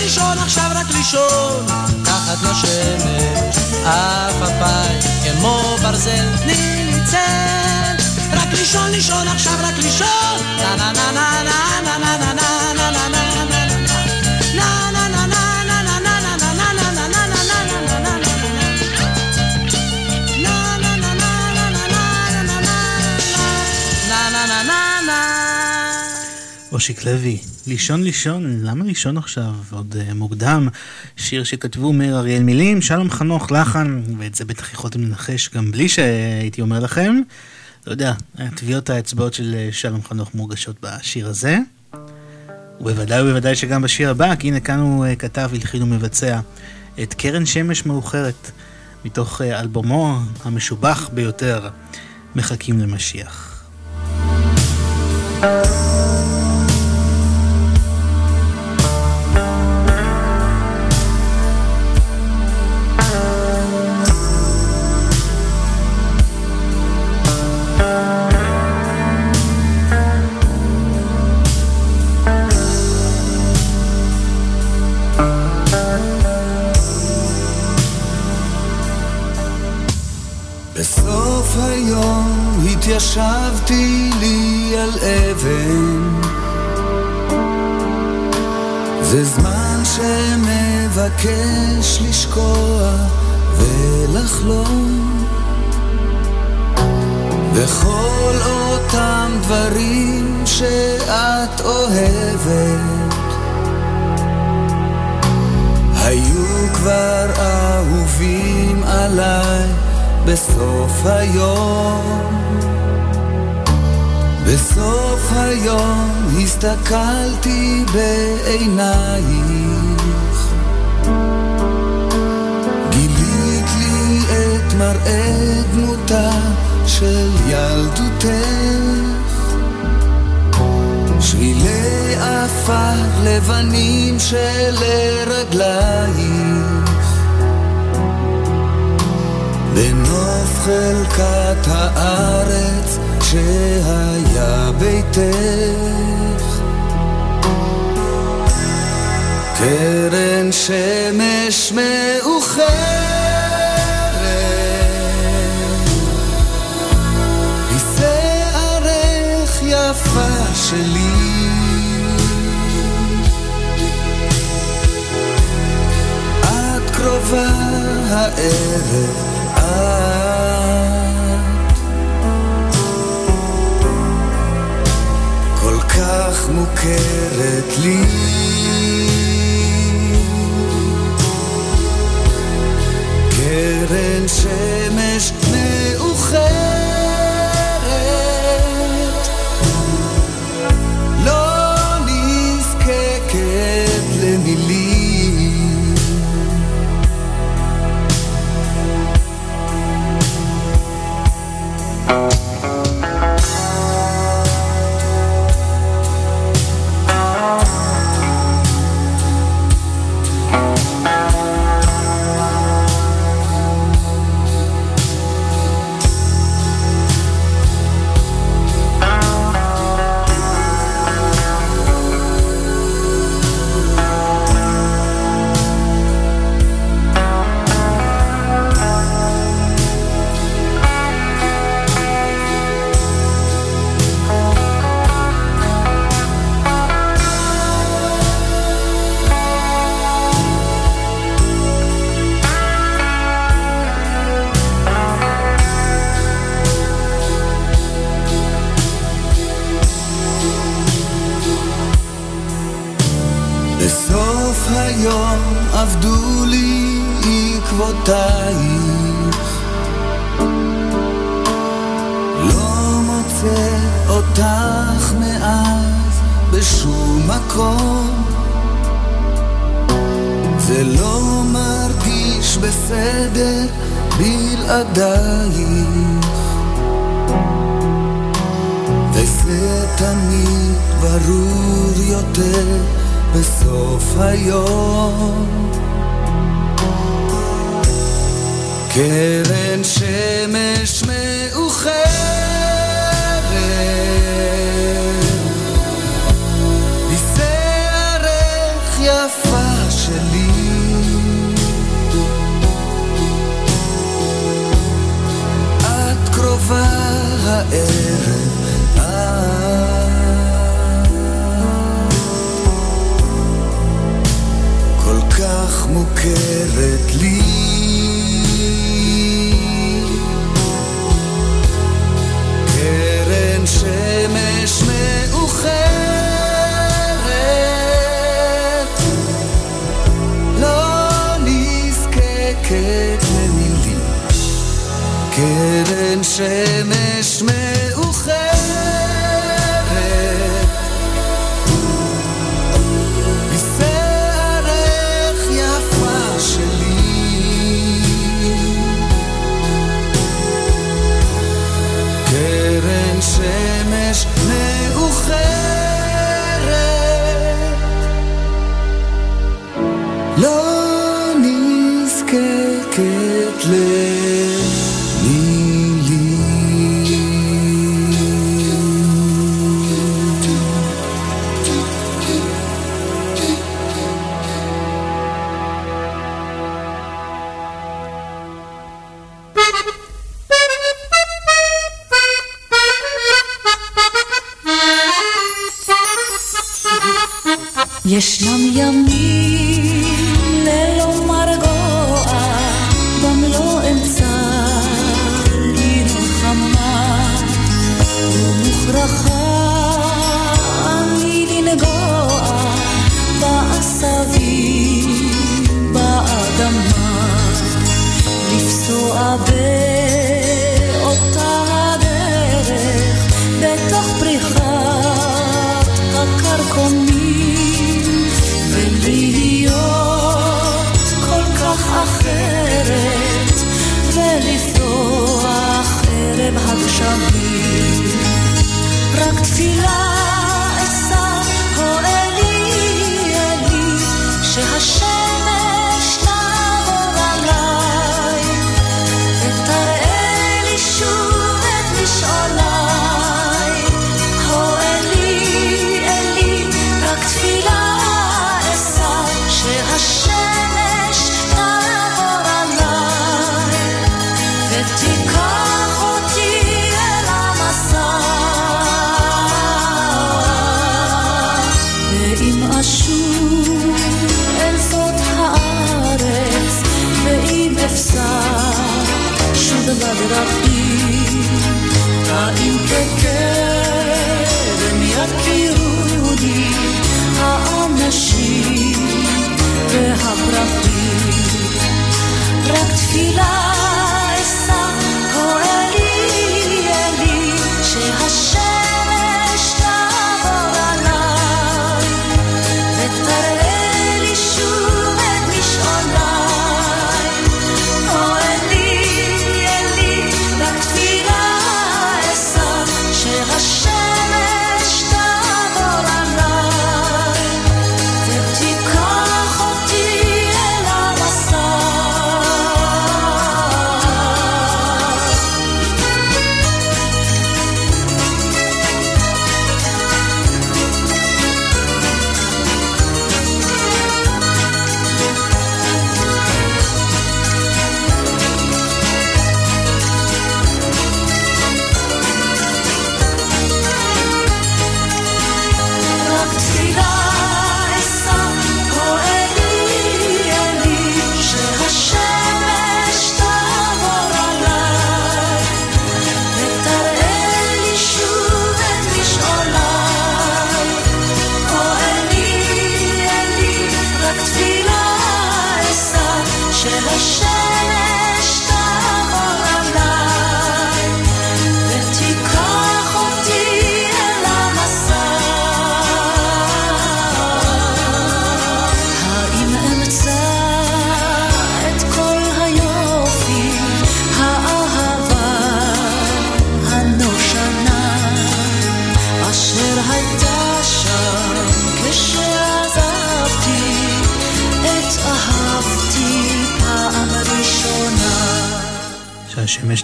לישון עכשיו רק לישון, תחת לשמש, אף אפיים כמו ברזל, תני לי צל, רק לישון לישון עכשיו רק לישון, נה נה נה נה נה נה נה נה נה נה נה אושיק לוי, לישון לישון, למה לישון עכשיו? עוד uh, מוקדם, שיר שכתבו מאיר אריאל מילים, שלום חנוך לחן, ואת זה בטח יכולתם לנחש גם בלי שהייתי אומר לכם. לא יודע, טביעות האצבעות של אה, שלום חנוך מורגשות בשיר הזה. ובוודאי ובוודאי שגם בשיר הבא, כי הנה כאן הוא uh, כתב, הלחין ומבצע את קרן שמש מאוחרת, מתוך uh, אלבומו המשובח ביותר, מחכים למשיח. thank you התיישבתי לי על אבן. זה זמן שמבקש לשקוע ולחלום. וכל אותם דברים שאת אוהבת היו כבר אהובים עליי בסוף היום בסוף היום הסתכלתי בעינייך. גילית לי את מראה דמותה של ילדותך. שבילי עפר לבנים שלרגלייך בנוף חלקת הארץ שהיה ביתך. קרן שמש מאוחרת. היא שערך יפה שלי. את קרובה הערב את כך מוכרת לי. קרן שמש מאוחרת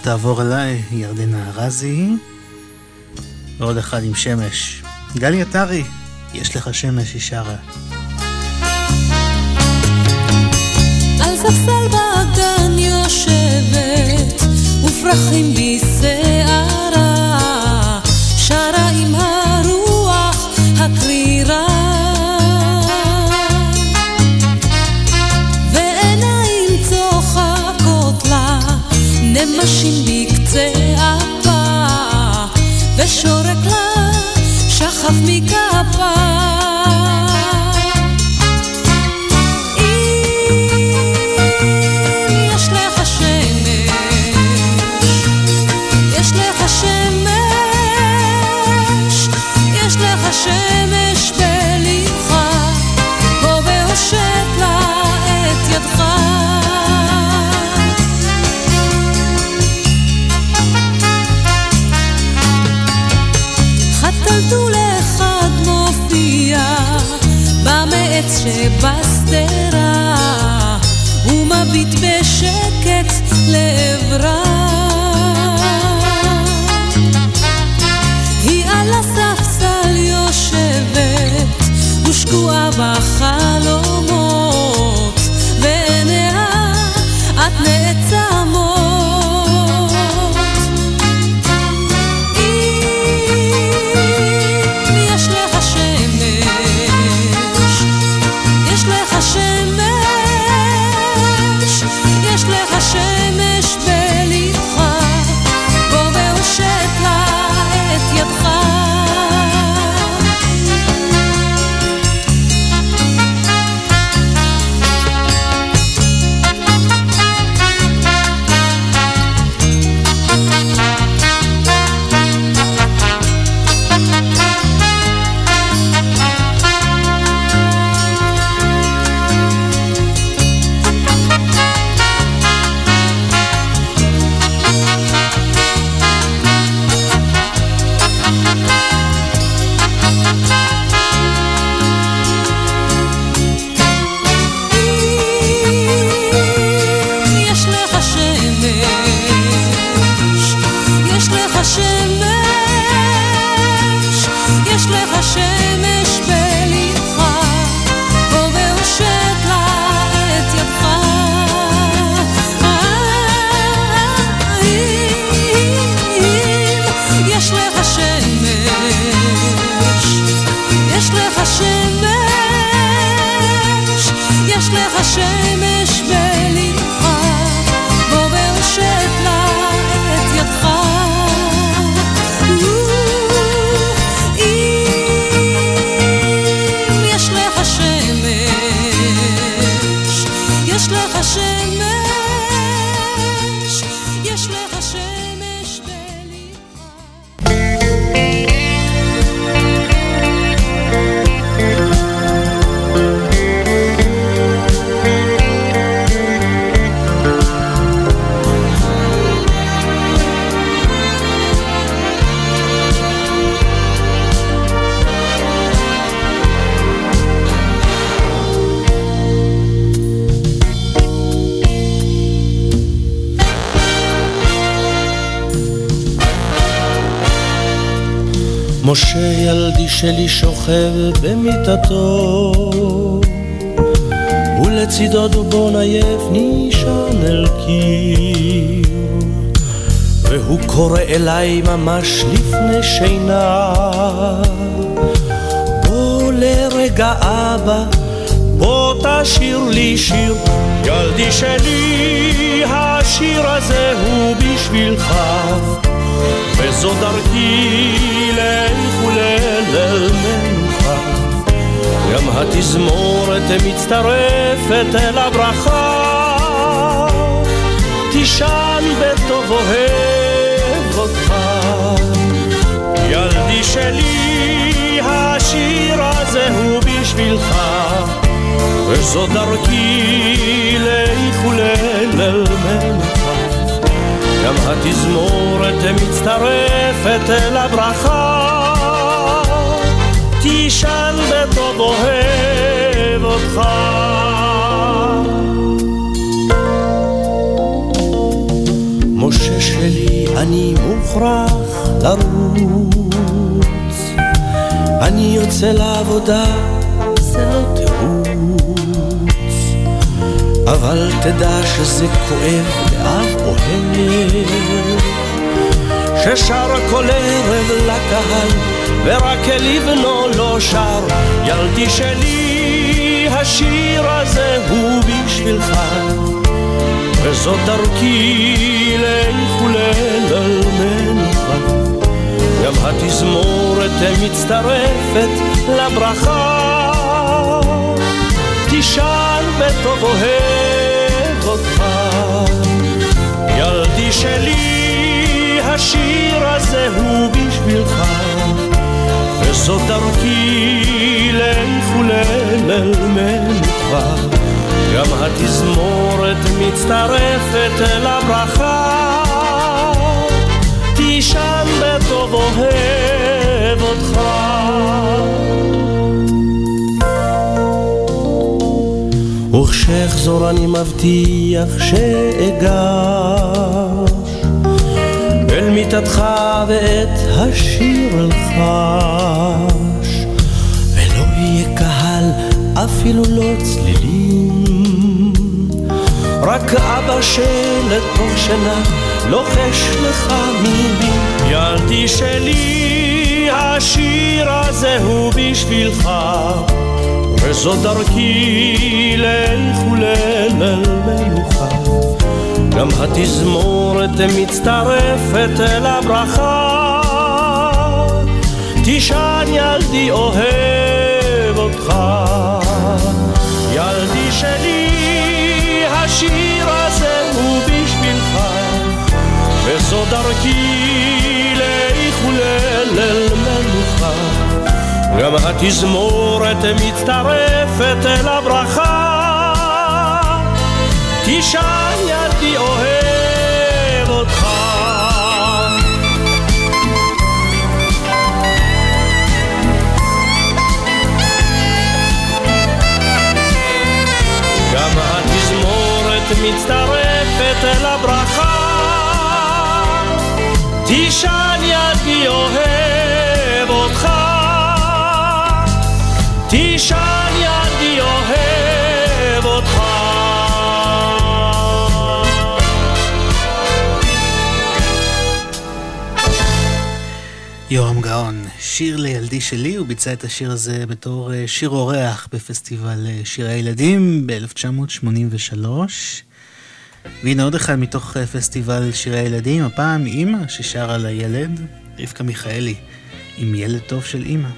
תעבור אליי, ירדנה ארזי. ועוד אחד עם שמש. גלי עטרי, יש לך שמש, היא שרה. על ספסל שרה עם הרוח הקרירה. נמשים בקצה אפה, ושורק לה שחף מכפה. שבשדרה ומביט בשקט שלי שוכב במיטתו. ולצידו דובון עייף נשען אל קיר. והוא קורא אליי ממש לפני שינה. בוא לרגע אבא בוא תשאיר לי שיר. ילדי שלי השיר הזה הוא בשבילך. וזו דרכי לאיחולל מנוחה. גם התזמורת מצטרפת אל הברכה, תישן בטוב אוהב אותך. ילדי שלי, השיר הזה הוא בשבילך, וזו דרכי לאיחולל מנוחה. גם התזמורת מצטרפת אל הברכה, תשאל בטוב אוהב אותך. משה מוכרח לרוץ. אני יוצא לעבודה, זה לא תירוץ. אבל תדע שזה כואב לאב אוהב. ששר כל ערב לקהל, ורק לבנו לא שר, ילדי שלי, השיר הזה הוא בשבילך. וזאת דרכי לאיך ולליל מנוחה. גם התזמורת מצטרפת לברכה. תשאל בטוב אוהב אותך. ילדי שלי, השיר הזה הוא בשבילך. וזאת דרכי לאיך ולליל מנוחה. גם התזמורת מצטרפת אל הברכה. תישן בטוב אוהב אותך. וכשאחזור אני מבטיח שאגש אל מיטתך ואת השיר אלחש ולא יהיה קהל אפילו לא צלילים רק אבא שלתוך שינה לוחש לך מילים. ילדי שלי, השיר הזה הוא בשבילך, וזו דרכי לאיך ולליל מנוחה. גם התזמורת מצטרפת אל הברכה. תשען ילדי אוהב אותך, ילדי שלי השיר הזה הוא בשבילך, וזו דרכי לאיך ולליל מנוחה. גם התזמורת מצטרפת אל הברכה, תשען מצטרפת אל הברכה. תשען ידי אוהב אותך. תשען ידי אוהב אותך. יורם גאון, שיר לילדי שלי, הוא ביצע את השיר הזה בתור אה, שיר אורח בפסטיבל אה, שירי הילדים ב-1983. והנה עוד אחד מתוך אה, פסטיבל שירי הילדים, הפעם אימא ששרה לילד, רבקה מיכאלי, עם ילד טוב של אימא.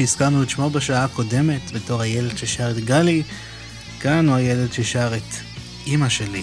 שהזכרנו את שמו בשעה הקודמת בתור הילד ששר את גלי, כאן הוא הילד ששר את אימא שלי.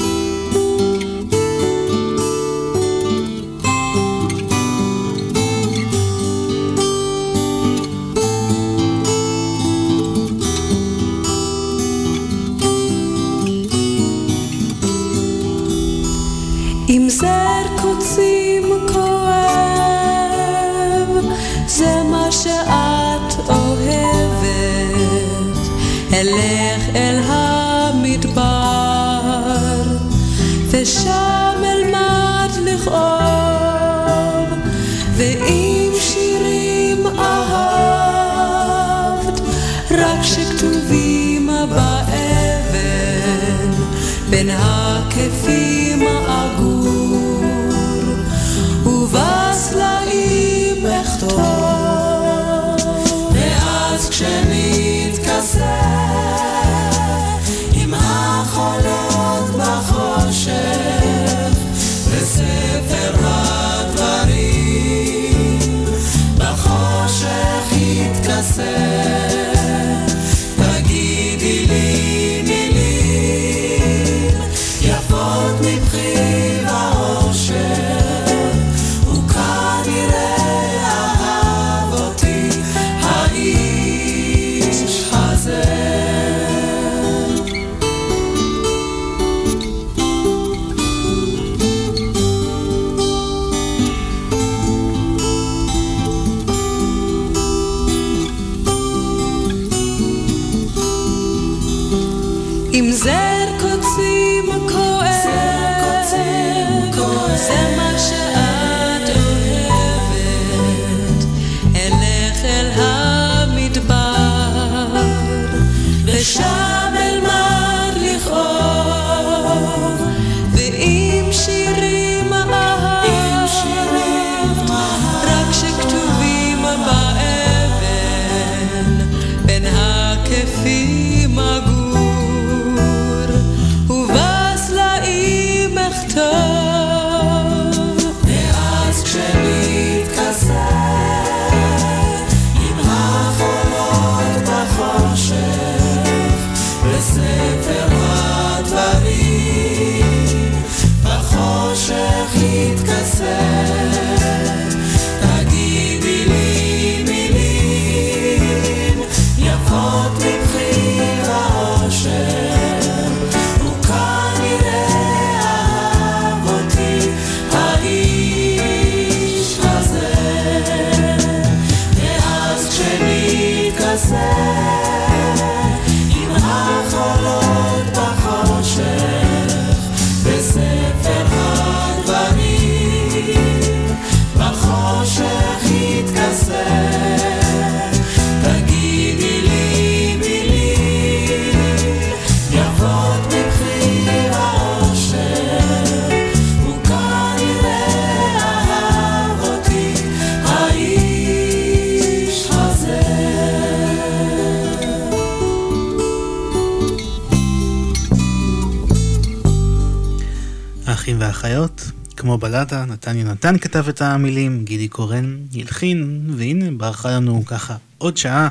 כמו בלדה, נתן יונתן כתב את המילים, גידי קורן הלחין, והנה ברכה לנו ככה עוד שעה.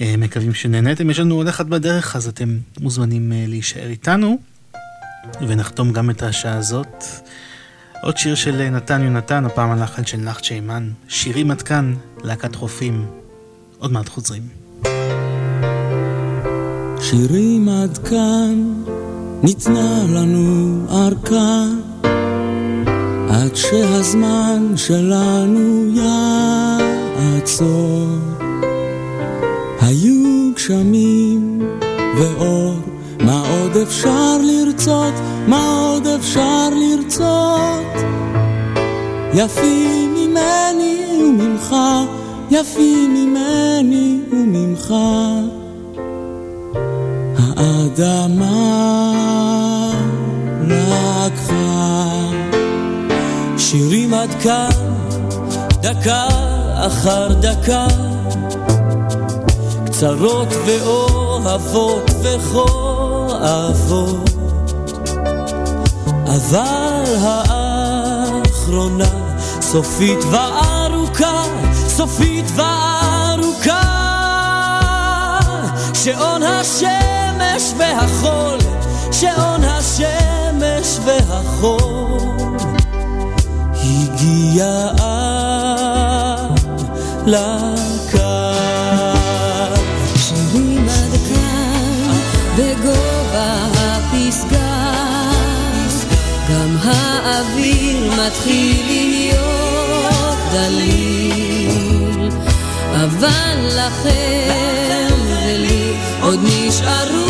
אה, מקווים שנהניתם, יש לנו עוד אחד בדרך, אז אתם מוזמנים אה, להישאר איתנו, ונחתום גם את השעה הזאת. עוד שיר של אה, נתן יונתן, הפעם הלחן של נחת שיימן, שירים עד כאן, להקת חופים. עוד מעט חוזרים. שירים עד כאן, ניתנה לנו ארכה, עד שהזמן שלנו יעצור. היו גשמים ואור, מה עוד אפשר לרצות? מה עוד אפשר לרצות? יפים ממני וממך, יפים ממני וממך. האדמה לקחה שירים עד כאן, דקה אחר דקה, קצרות ואוהבות וכואבות, אבל האחרונה סופית וארוכה, סופית וארוכה, שעון השמש והחול, שעון השמש והחול, הגיע לקו. שירים עד כאן בגובה הפסגה, גם האוויר מתחיל להיות דליל, אבל לכם ולי עוד נשארו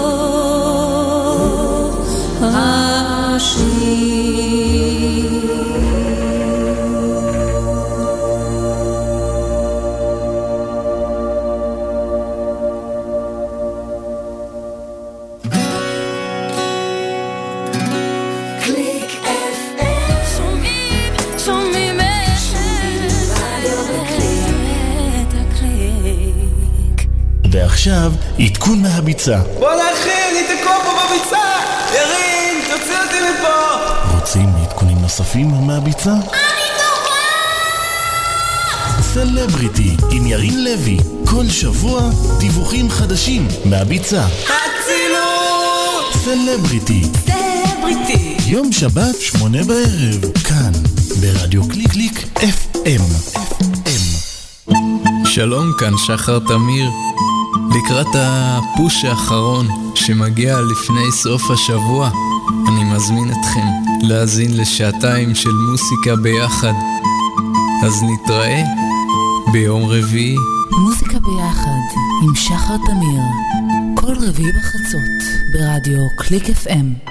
עדכון מהביצה. בואנה אחי, אני תקוע פה בביצה! ירין, תוציא אותי מפה! רוצים עדכונים נוספים מהביצה? סלבריטי עם ירין לוי, כל שבוע דיווחים חדשים מהביצה. אצילות! סלבריטי, סלבריטי יום שבת, שמונה בערב, כאן, ברדיו קליק קליק FM. שלום, כאן שחר תמיר. לקראת הפוש האחרון שמגיע לפני סוף השבוע, אני מזמין אתכם להאזין לשעתיים של מוסיקה ביחד. אז נתראה ביום רביעי. מוזיקה ביחד עם שחר תמיר, כל רביעי בחצות ברדיו קליק FM.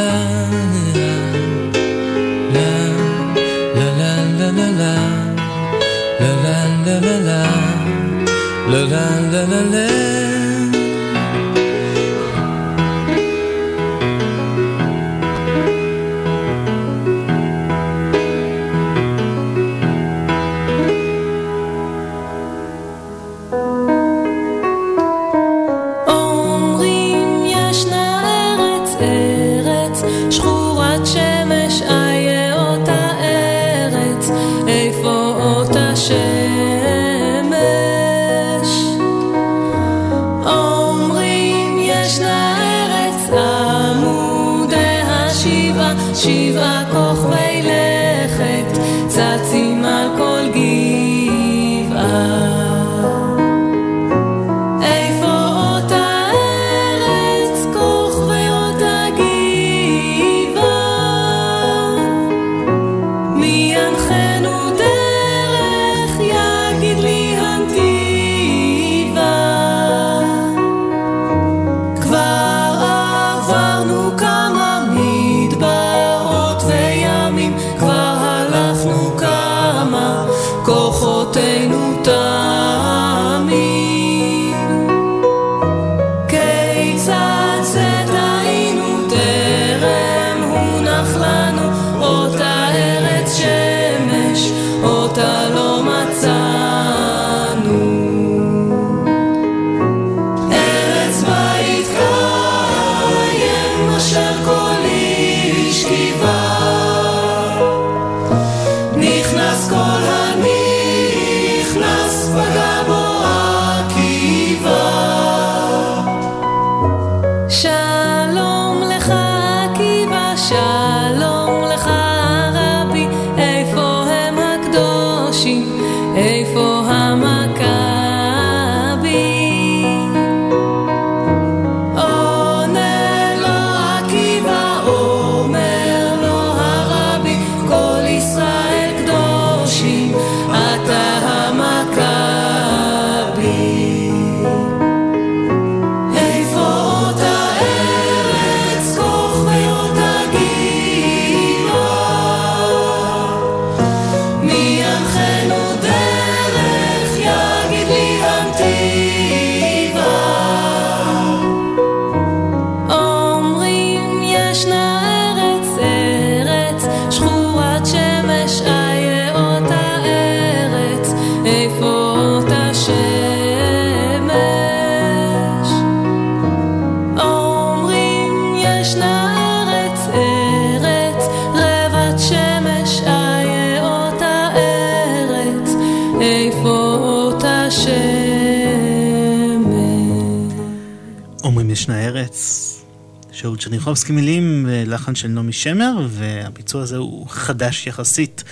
של נעמי שמר, והביצוע הזה הוא חדש יחסית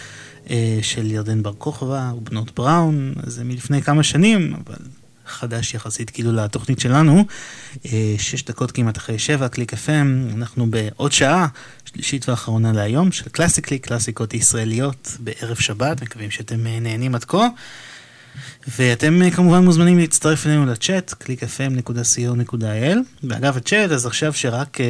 אה, של ירדן בר כוכבא ובנות בראון, זה מלפני כמה שנים, אבל חדש יחסית כאילו לתוכנית שלנו. אה, שש דקות כמעט אחרי שבע, קליק FM, אנחנו בעוד שעה, שלישית ואחרונה להיום, של קלאסיקלי, קלאסיקות ישראליות בערב שבת, מקווים שאתם אה, נהנים עד כה. ואתם אה, כמובן מוזמנים להצטרף אלינו לצ'אט, www.clickfm.co.il. ואגב הצ'אט, אז עכשיו שרק uh,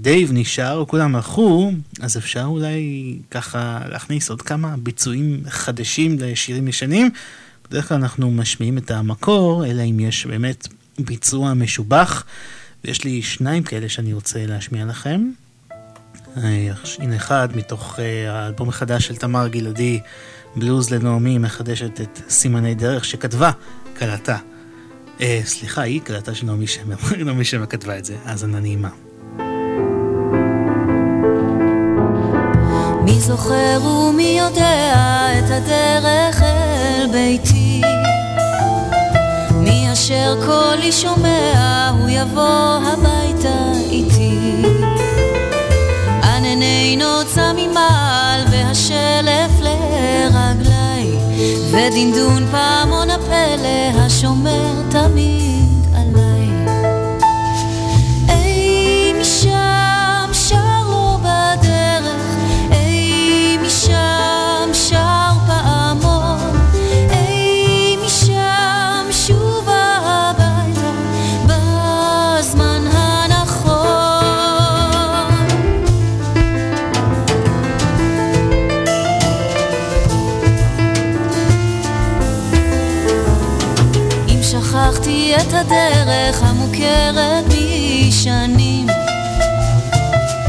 דייב נשאר, כולם הלכו, אז אפשר אולי ככה להכניס עוד כמה ביצועים חדשים לשירים ישנים. בדרך כלל אנחנו משמיעים את המקור, אלא אם יש באמת ביצוע משובח. ויש לי שניים כאלה שאני רוצה להשמיע לכם. אה, הנה אחד מתוך האלבום החדש של תמר גלעדי. בלוז לנעמי מחדשת את סימני דרך שכתבה קלטה. אה, סליחה, היא קלטה של נעמי שמר, נעמי שמר כתבה את זה, האזנה נעימה. מי זוכר ומי יודע את הדרך אל ביתי? מי אשר קולי שומע, הוא יבוא הביתה איתי. ענני נוצה ממעל והשלף לרגלי ודינדון פעמון הפלא השומר תמיד הדרך המוכרת משנים.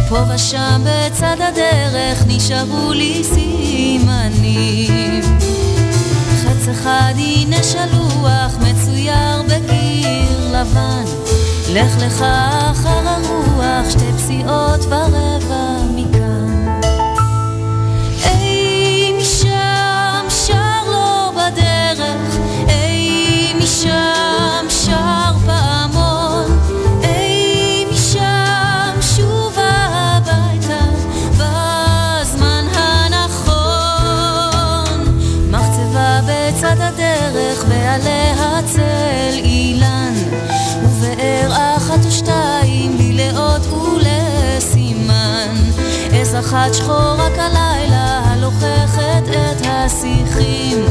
פה ושם בצד הדרך נשארו לי סימנים. חץ אחד הנה שלוח מצויר בקיר לבן. לך לך אחר הרוח שתי פסיעות ורבע צד הדרך ועליה צל אילן ובאר אחת ושתיים לי לאות ולסימן. עז אחת שחורה כלילה הלוחכת את השיחים.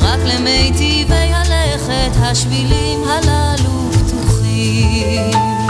רק למיטיבי הלכת השבילים הללו פתוחים.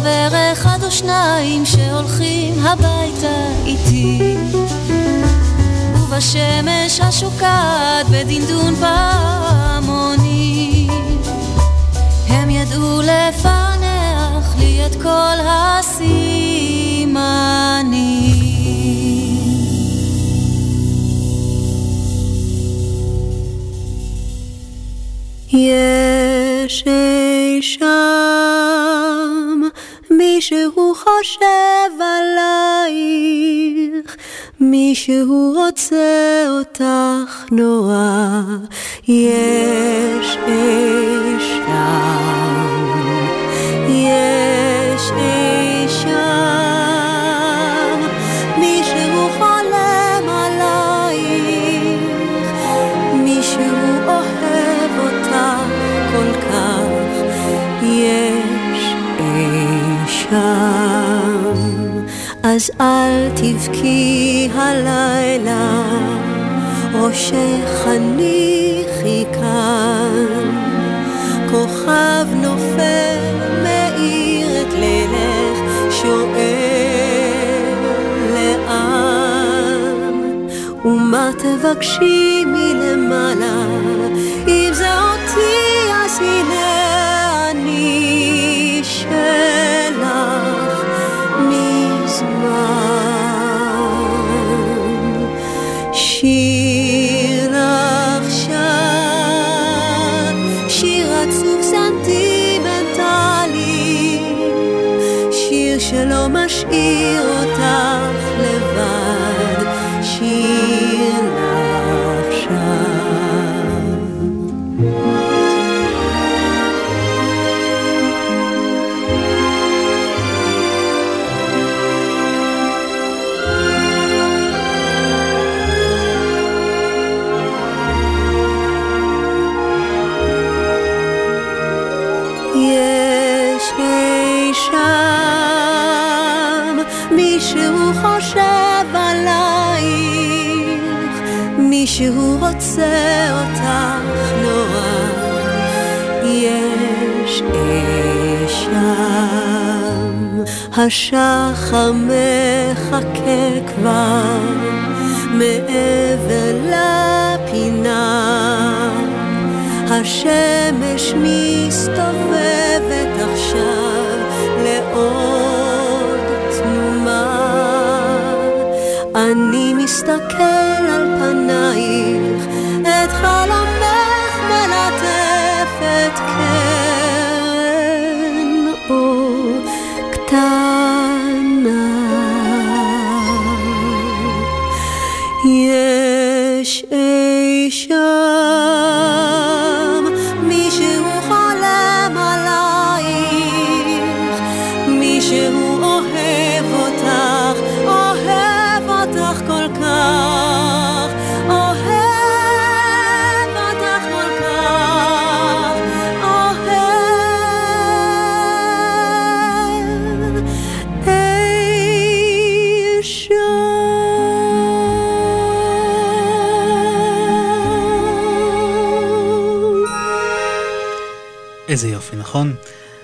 חבר אחד או שניים שהולכים הביתה איתי. ובשמש השוקעת בדנדון פעמונים הם ידעו לפענח לי את כל הסימנים. יש אי מישהו חושב עלייך, מישהו רוצה אותך נורא. יש אי שם. אז אל תבכי הלילה, ראשך הניחי כאן. כוכב נופל, מאיר את לילך, שואל לאן. ומה תבקשי מלמעלה, אם זה אותי אז הנה השחר מחכה כבר מעבר לפינה. השמש מסתובבת עכשיו לעוד תנומה. אני מסתכל על פנייך, את חלומך נכון?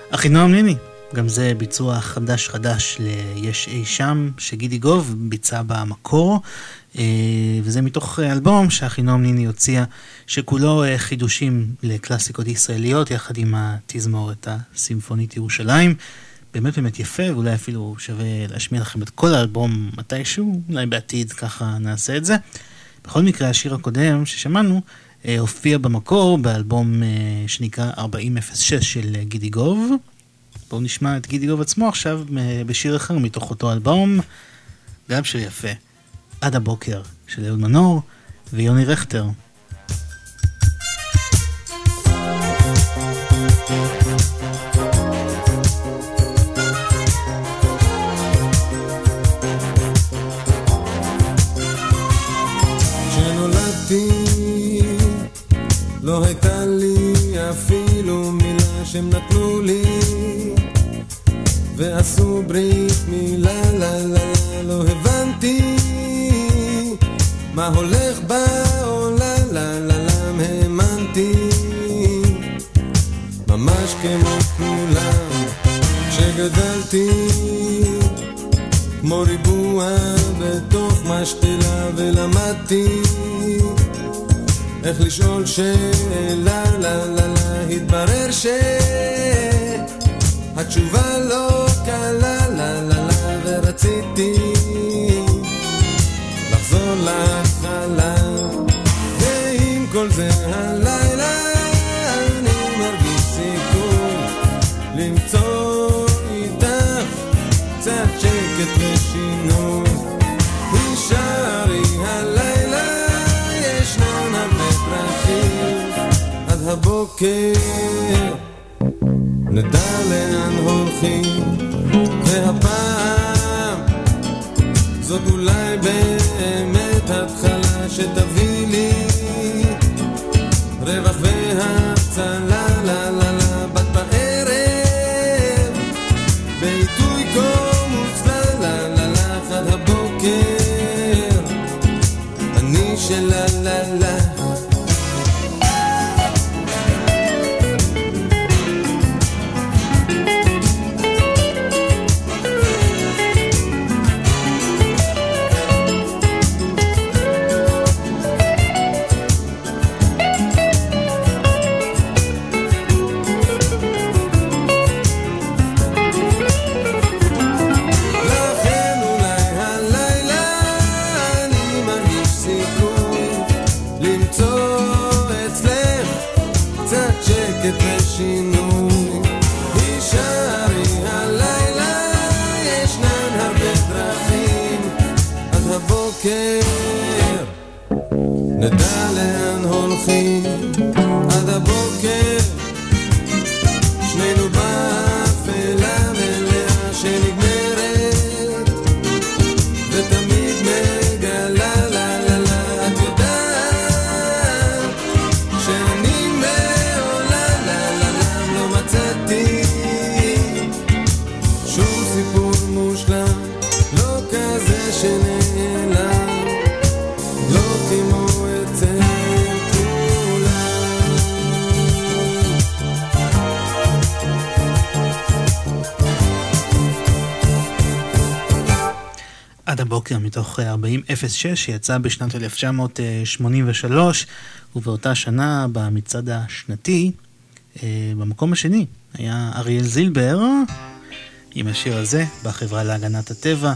אחינועם ניני, גם זה ביצוע חדש חדש ל"יש אי שם", שגידי גוב ביצע במקור, אה, וזה מתוך אלבום שאחינועם ניני הוציאה, שכולו אה, חידושים לקלאסיקות ישראליות, יחד עם התזמורת הסימפונית ירושלים. באמת באמת יפה, ואולי אפילו שווה להשמיע לכם את כל האלבום מתישהו, אולי בעתיד ככה נעשה את זה. בכל מקרה, השיר הקודם ששמענו, הופיע במקור באלבום שנקרא 4006 של גידי גוב. בואו נשמע את גידי גוב עצמו עכשיו בשיר אחר מתוך אותו אלבום, גם שיר יפה, עד הבוקר של אהוד מנור ויוני רכטר. לא הייתה לי אפילו מילה שהם נתנו לי. ועשו ברית מילה, לה לה לה, לא הבנתי מה הולך בעולם, לה לה לה, האמנתי. ממש כמו כולם כשגדלתי כמו ריבוע בתוך משתלה ולמדתי איך לשאול שאלה, לה לה לה, התברר שהתשובה לא קלה, לה לה לה, ורציתי לחזור להתחלה, ועם כל זה הלילה עד הבוקר. נדע לאן הולכים והפעם זאת אולי באמת התחלה שתביא מתוך 4006 שיצא בשנת 1983 ובאותה שנה במצעד השנתי אה, במקום השני היה אריאל זילבר עם השיר הזה בחברה להגנת הטבע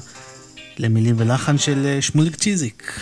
למילים ולחן של אה, שמוליק צ'יזיק.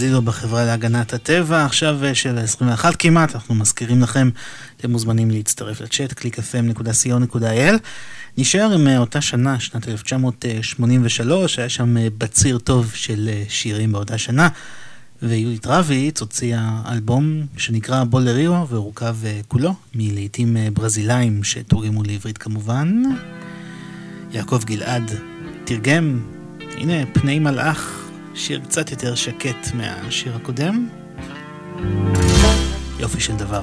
זילו בחברה להגנת הטבע, עכשיו אה, של 21 כמעט, אנחנו מזכירים לכם, אתם מוזמנים להצטרף לצ'אט, www.clickfm.co.il. נשאר עם אה, אותה שנה, שנת 1983, היה שם בציר טוב של שירים באותה שנה, ויהודית רביץ הוציאה אלבום שנקרא בולריו, והורכב כולו מלעיתים ברזילאים שתורגמו לעברית כמובן. יעקב גלעד תרגם, הנה פני מלאך. שיר קצת יותר שקט מהשיר הקודם. יופי של דבר.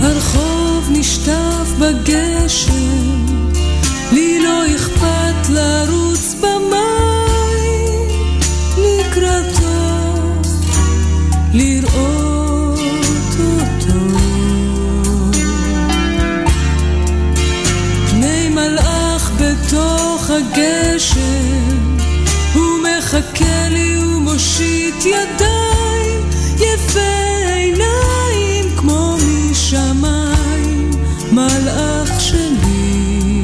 הרחוב נשטף בגשם, לי לא אכפת לרוץ במים לקראתו, לראות בתוך הגשם, הוא מחכה לי ומושיט ידיים, יפה עיניים כמו משמיים, מלאך שלי.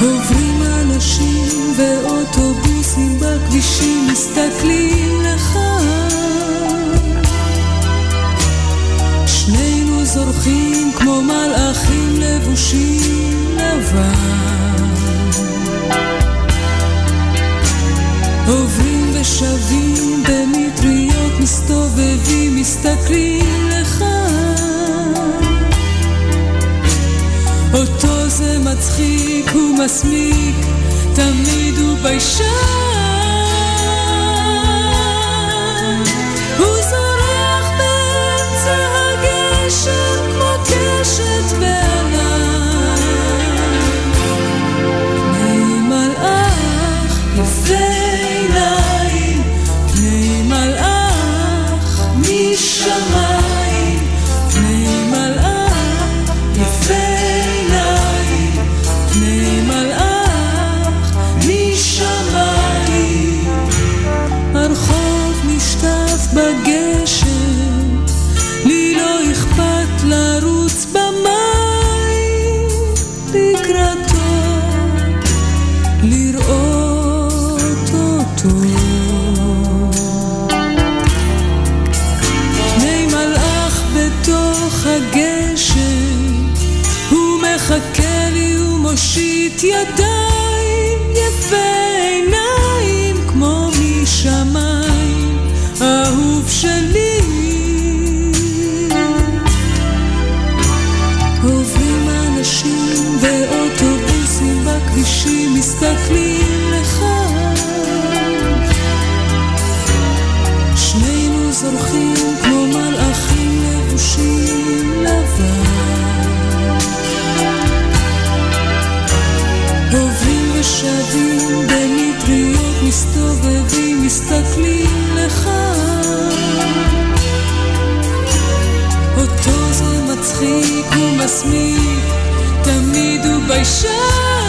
עוברים אנשים ואוטובוסים בכבישים, מסתכלים כמו מלאכים לבושים לבן. עוברים ושבים במטריות, מסתובבים, מסתכלים לך. אותו זה מצחיק ומסמיק, תמיד הוא ביישן. מושיט ידיים, מצחיק ומסמיק, תמיד הוא ביישן.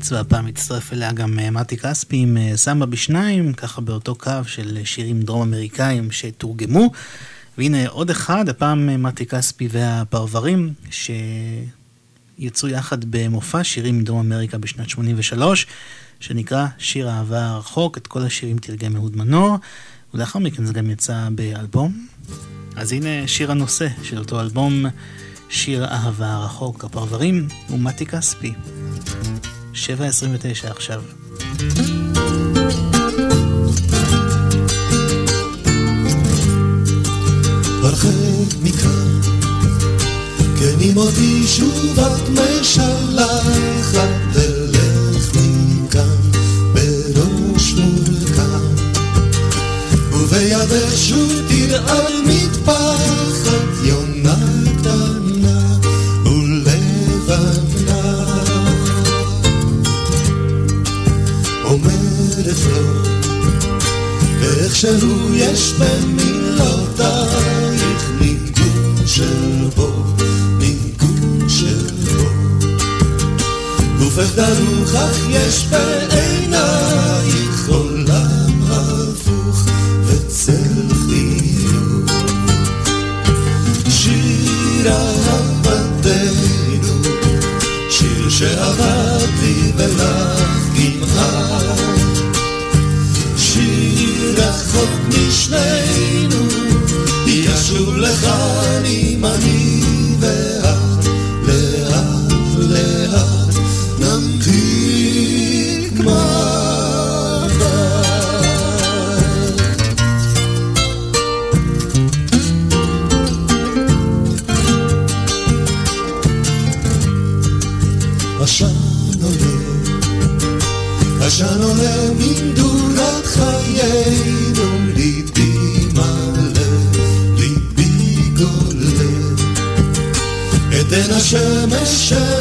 יהודית רביץ, והפעם הצטרף אליה גם אה, מתי כספי עם אה, סמבה בשניים, ככה באותו קו של שירים דרום אמריקאים שתורגמו. והנה עוד אחד, הפעם אה, מתי כספי והפרברים, שיצאו יחד במופע שירים מדרום אמריקה בשנת 83, שנקרא שיר אהבה הרחוק, את כל השירים תרגם אהוד מנור, ולאחר מכן זה גם יצא באלבום. אז הנה שיר הנושא של אותו אלבום, שיר אהבה הרחוק, הפרברים ומתי כספי. 7.29 עכשיו. הרחק מכאן, כן אם אותי שוב את משלחת, תלך מכאן בראש מורכן, ובידך שוב תרעל ואיכשהו יש במילותייך ניגון של בו, ניגון של בו. גופך דרוך אך יש בעינייך שנינו, ישוב לכאן עם אני ואת, לאט לאט נמתיק מתי. השן עולה, השן עולה מן השמש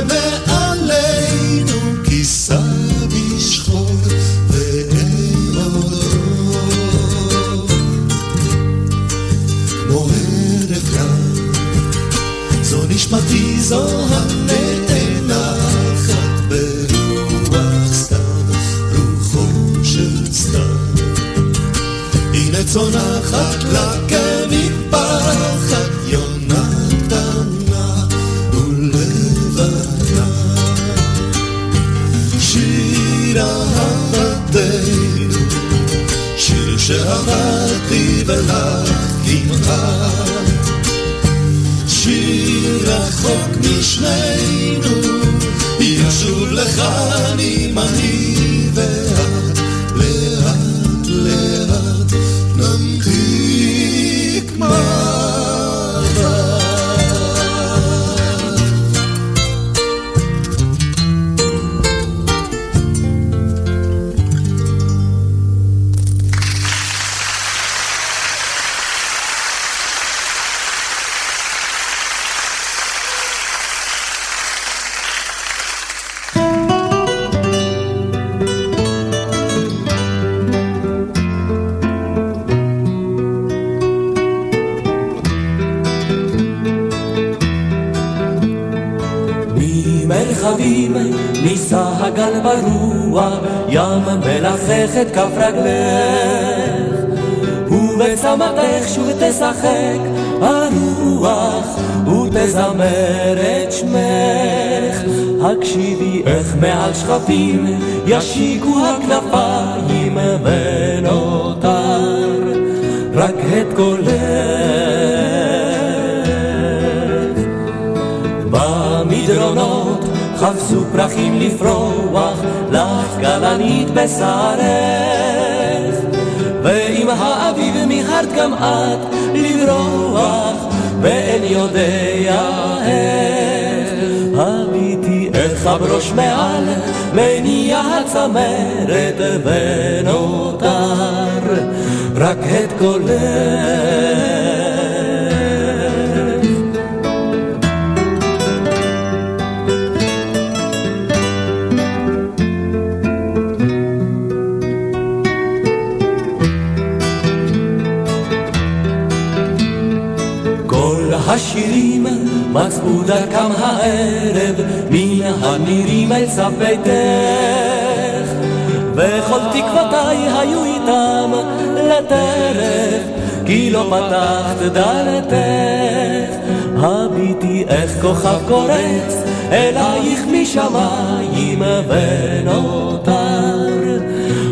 כוכב קורץ אלייך משמיים ונותר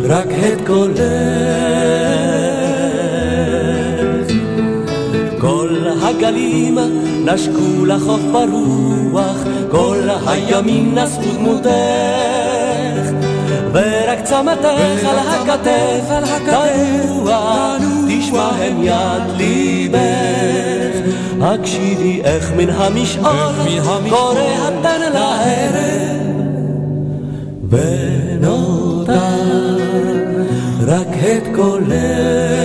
רק את קולך כל הגלים נשקו לחוף ברוח, כל הימים נשאו דמותך, ורק צמתך על הכתף, על הכתף, תשמע הם יד ליבך. הקשיבי איך מן המשעול קורא התן לערב, ונותר רק את קולך.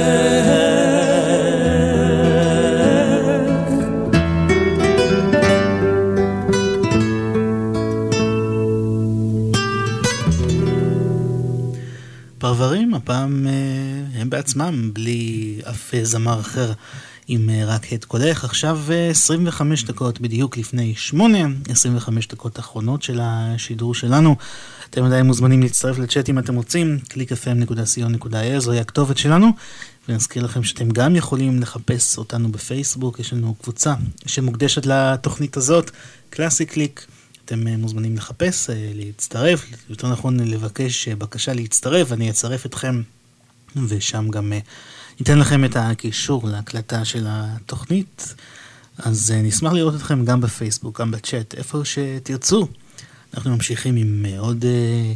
פרברים, הפעם אה, הם בעצמם, בלי אף זמר אחר, רק את קולך. עכשיו 25 דקות בדיוק לפני 8, 25 דקות אחרונות של השידור שלנו. אתם עדיין מוזמנים להצטרף לצ'אט אם אתם רוצים, www.clickfm.co.il זוהי הכתובת שלנו. ונזכיר לכם שאתם גם יכולים לחפש אותנו בפייסבוק, יש לנו קבוצה שמוקדשת לתוכנית הזאת, קלאסי קליק. אתם מוזמנים לחפש, להצטרף, יותר נכון לבקש בקשה להצטרף, אני אצרף אתכם ושם גם ניתן לכם את הקישור להקלטה של התוכנית. אז נשמח לראות אתכם גם בפייסבוק, גם בצ'אט, איפה שתרצו. אנחנו ממשיכים עם עוד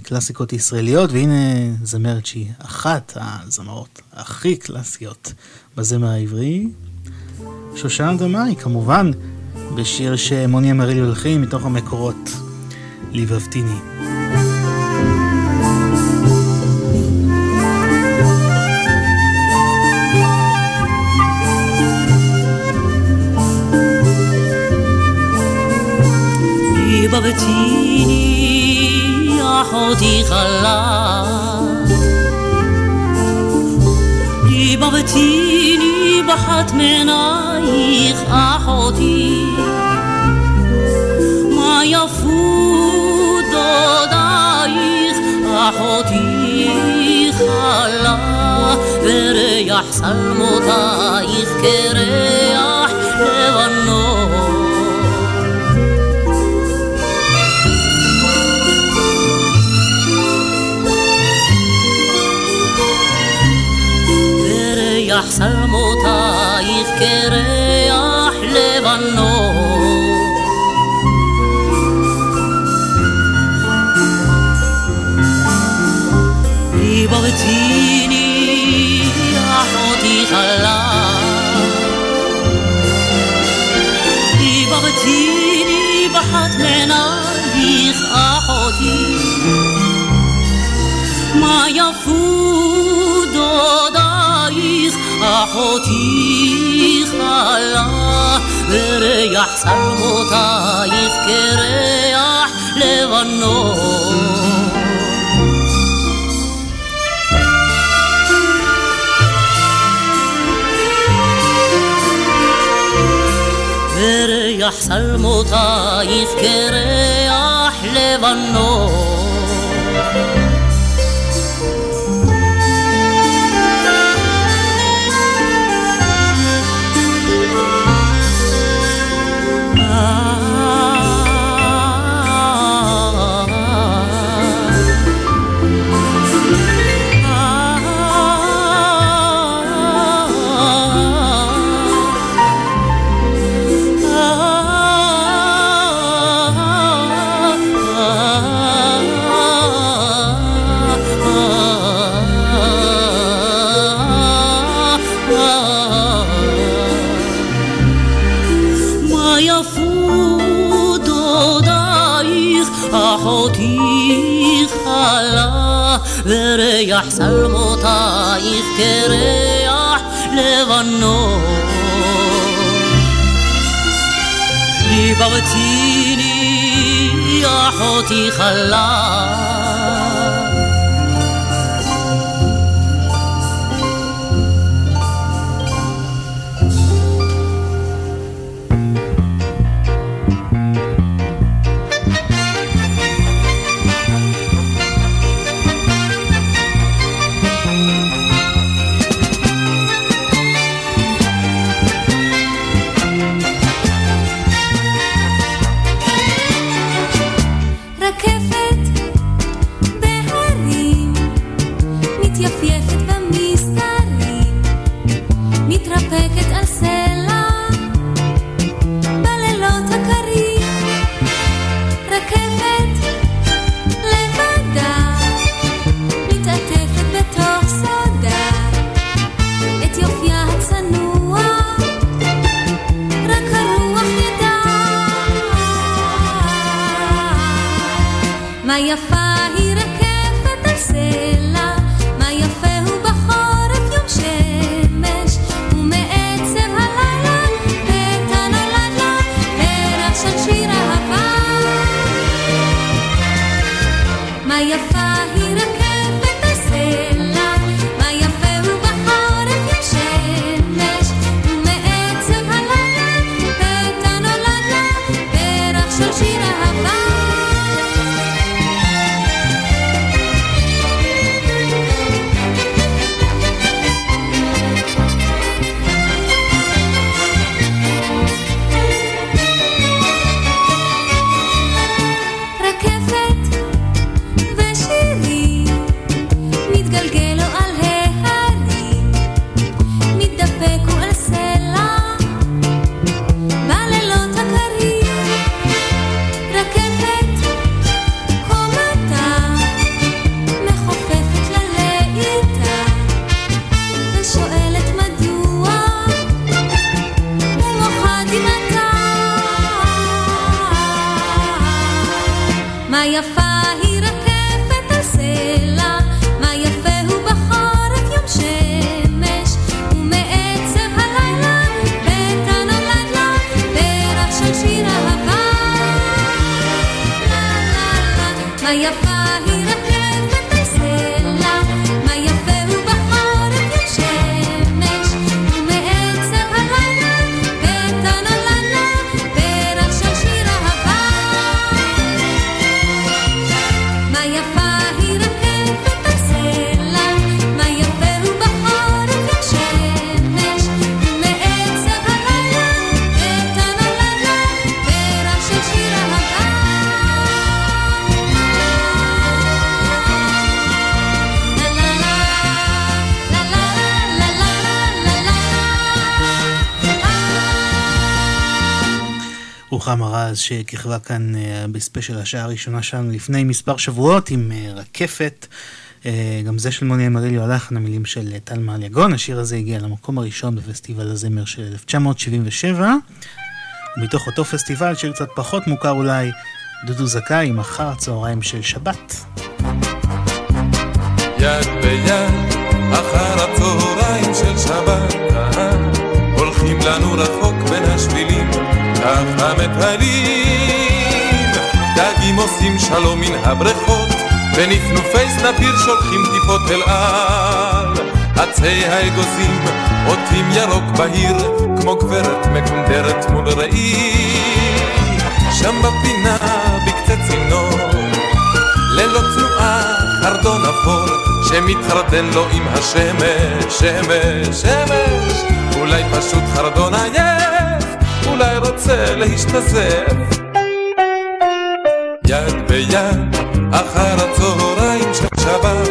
קלאסיקות ישראליות, והנה זמרת שהיא אחת הזמרות הכי קלאסיות בזמר העברי, שושנה דמאי, כמובן. בשיר שמוני אמרילי הולכים מתוך המקורות, ליבבתיני. فتيني אחותי חלה. ליבבתיני בחת מעינייך אחותי. מה יפו דודייך אחותי חלה. וריח שלמותייך כריח לבן לך שמותייך קרח לבנון. ליבבתיני אחותי חלה ליבבתיני בחת מעינייך אחותי מה יפו אחותי חלה, וריח צלמותייך כריח לבנות. וריח צלמותייך כריח לבנות. קרח לבנון. ליבבתיני אחותי חלה רז שכיכבה כאן אה, בספיישל השעה הראשונה שלנו לפני מספר שבועות עם אה, רקפת. אה, גם זה של מוני אמריליו הלחן, המילים של טל מעליגון. השיר הזה הגיע למקום הראשון בפסטיבל הזמר של 1977. ומתוך אותו פסטיבל, שיר קצת פחות מוכר אולי, דודו זכאי עם אחר הצהריים של שבת. יד ביד, אחר הצהריים של שבת, הולכים לנו רחוק בין השבילים, ככה מטיילים. דגים עושים שלום מן הבריכות, ונפנופי סנפיר שולחים טיפות אל על. עצי האגוזים עוטים ירוק בהיר, כמו גברת מקונדרת מול ראי. שם בפינה, בקצה צינור, ללא תנועה, חרדון אפור, שמתחרדן לו עם השמש, שמש, שמש, אולי פשוט חרדון עייף, אולי רוצה להשתזף. יד ביד, אחר הצהריים של שבת,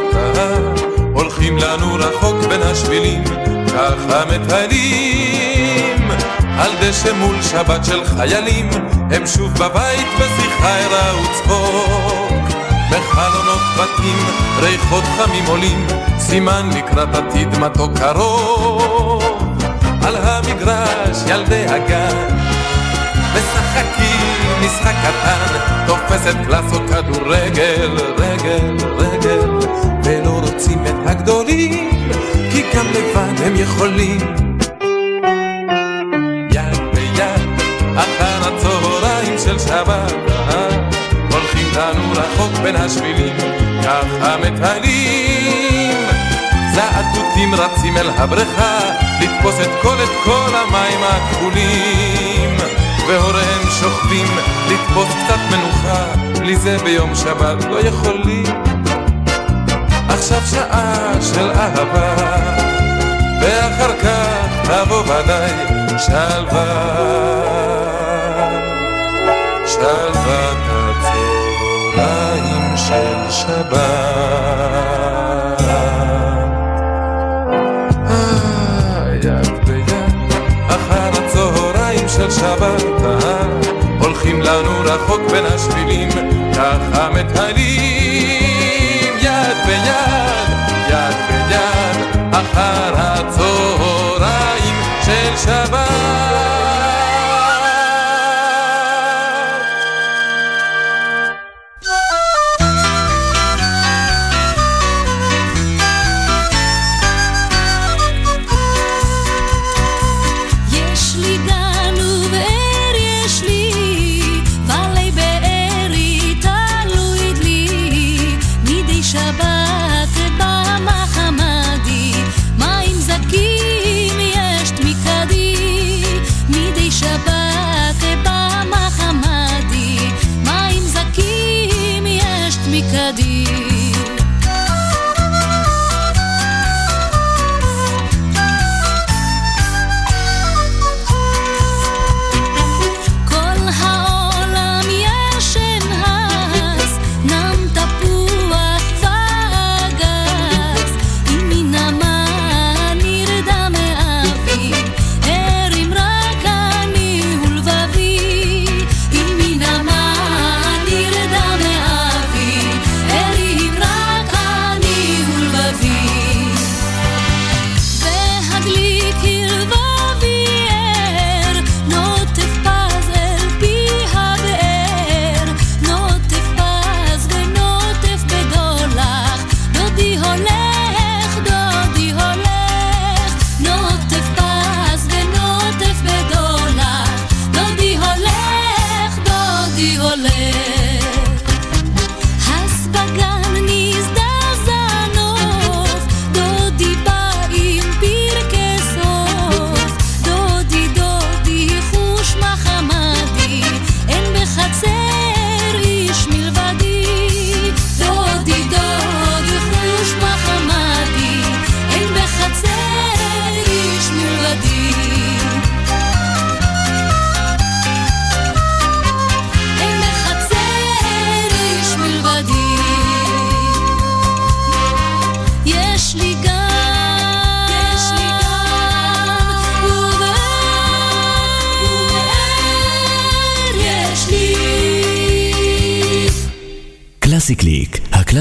הולכים לנו רחוק בין השבילים, ככה מטיילים. על דשא מול שבת של חיילים, הם שוב בבית בשיחה ערה וצחוק. בחלונות בתים, ריחות חמים עולים, סימן לקראת עתיד מתוק קרוב. על המגרש ילדי הגן, משחקים משחק קטן, תופסת קלאסות כדורגל, רגל, רגל, ולא רוצים את הגדולים, כי גם לבד הם יכולים. יד ביד, אחר הצהריים של שבת, הולכים לנו רחוק בין השבילים, ככה מטיילים. זעתותים רצים אל הבריכה, לתפוס את כל את כל המים הכחולים. והוריהם שוכבים לתפוס קצת מנוחה, בלי זה ביום שבת לא יכולים. עכשיו שעה של אהבה, ואחר כך תבוא ודאי שלווה. שלוות הצהריים של שבת. רחוק בין השבילים, ככה מטיילים יד ביד, יד ביד, אחר הצהריים של שבת.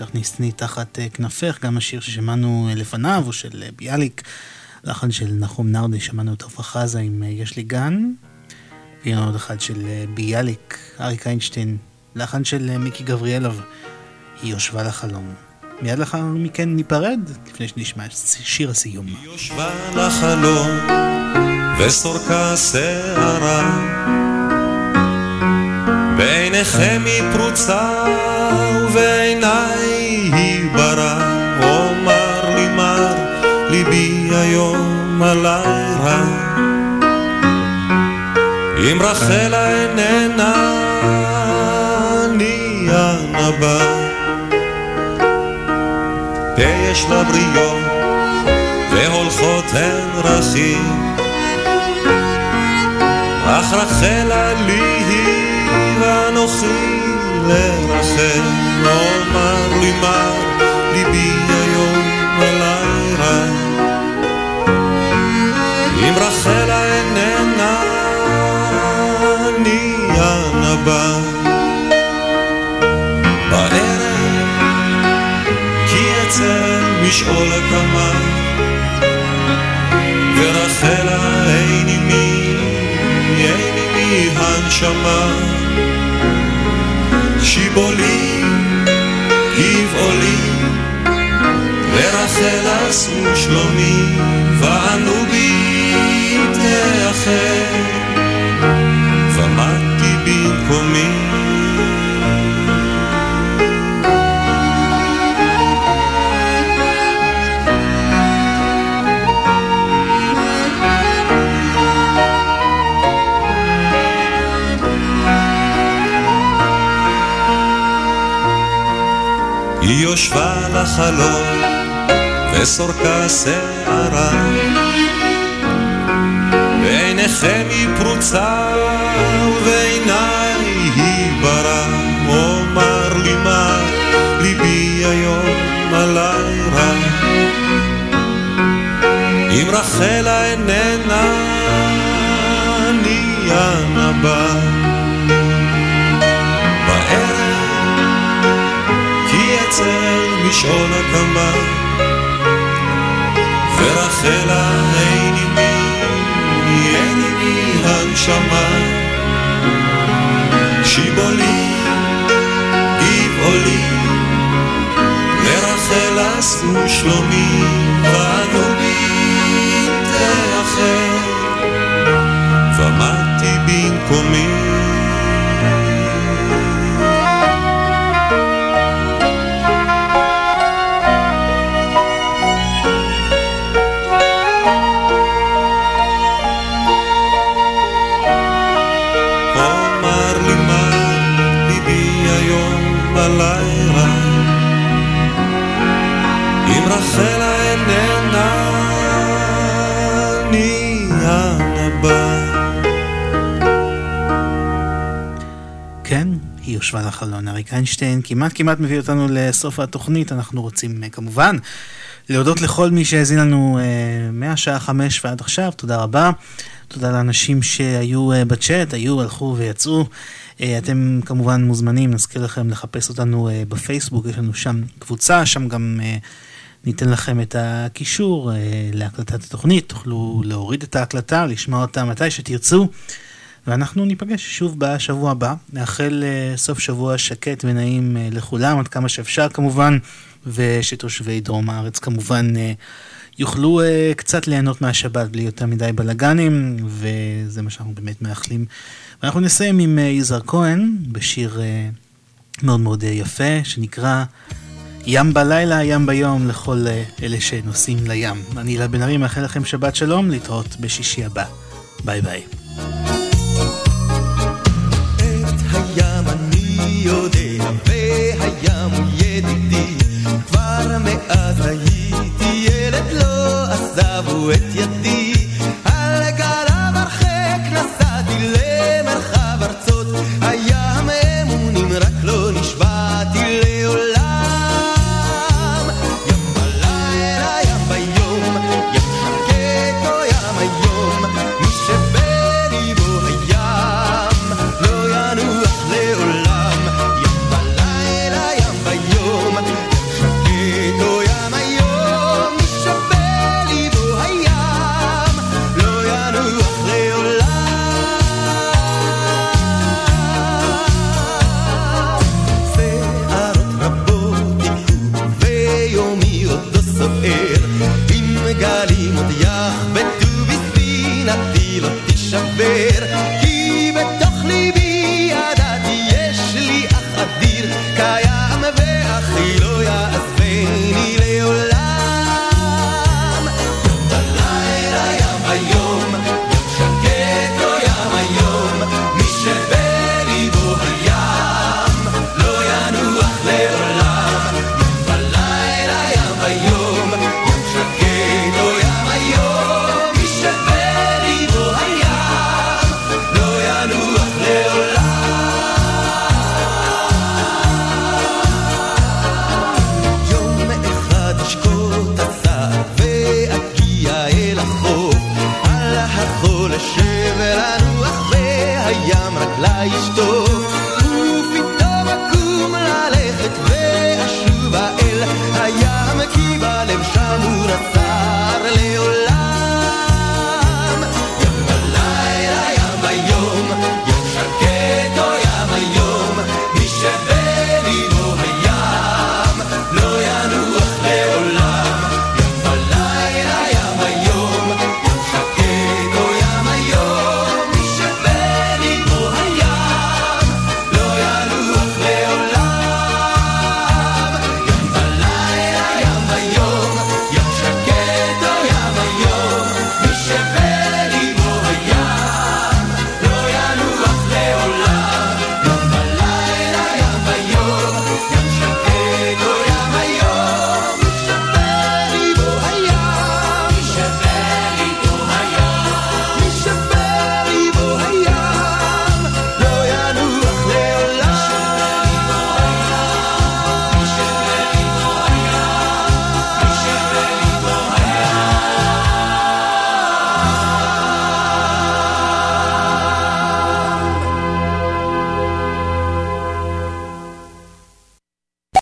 הכניסני תחת אה, כנפך, גם השיר ששמענו אה, לפניו הוא של אה, ביאליק, לחן של נחום נרדי, שמענו את עפרה חזה עם יש לי גן, והנה עוד אחד של ביאליק, אריק איינשטיין, לחן של מיקי גבריאלוב, היא יושבה לחלום. מיד לאחר מכן ניפרד, לפני שנשמע שיר הסיום. יושבה לחלום וסורקה שערה בעיניכם היא פרוצה ובעיניי היא ברא אומר לי מר ליבי היום עלי רע אם רחלה איננה אני הנבא תהיה יש לבריות, והולכות הן רכים. אך רחלה לי היא ואנוכי לרחל, אומר לי מה ליבי היום בלילה. אם רחלה איננה, אני הנבא. בערב, כי הקמה, ורחלה אין עימי, אין עימי הנשמה. שיבולי, גבעולי, ורחל עשו שלומי, ואנו בי תאחר, היא יושבה לחלום וסורקה שערה. בעיניכם היא פרוצה ובעיניי היא ברא אומר לי מה ליבי היום עלי רע. אם רחלה איננה אצל משעול הקמה ורחלה אין עימי, אין עימי הנשמה. שיבולי, גבעולי לרחל עשו שלומי ואנו בי תאחר ומדתי במקומי היא יושבה לחלון. אריק איינשטיין כמעט כמעט מביא אותנו לסוף התוכנית. אנחנו רוצים כמובן להודות לכל מי שהאזין לנו מהשעה חמש ועד עכשיו. תודה רבה. תודה לאנשים שהיו בצ'אט, היו, הלכו ויצאו. אתם כמובן מוזמנים, נזכיר לכם לחפש אותנו בפייסבוק, יש לנו שם קבוצה, שם גם ניתן לכם את הקישור להקלטת התוכנית, תוכלו להוריד את ההקלטה, לשמוע אותה מתי שתרצו. ואנחנו ניפגש שוב בשבוע הבא. נאחל סוף שבוע שקט ונעים לכולם, עד כמה שאפשר כמובן, ושתושבי דרום הארץ כמובן יוכלו קצת ליהנות מהשבת בלי יותר מדי בלאגנים, וזה מה שאנחנו באמת מאחלים. ואנחנו נסיים עם יזהר כהן בשיר מאוד מאוד יפה, שנקרא ים בלילה, ים ביום, לכל אלה שנוסעים לים. אני אלה בן ארי, מאחל לכם שבת שלום, להתראות בשישי הבא. ביי ביי. with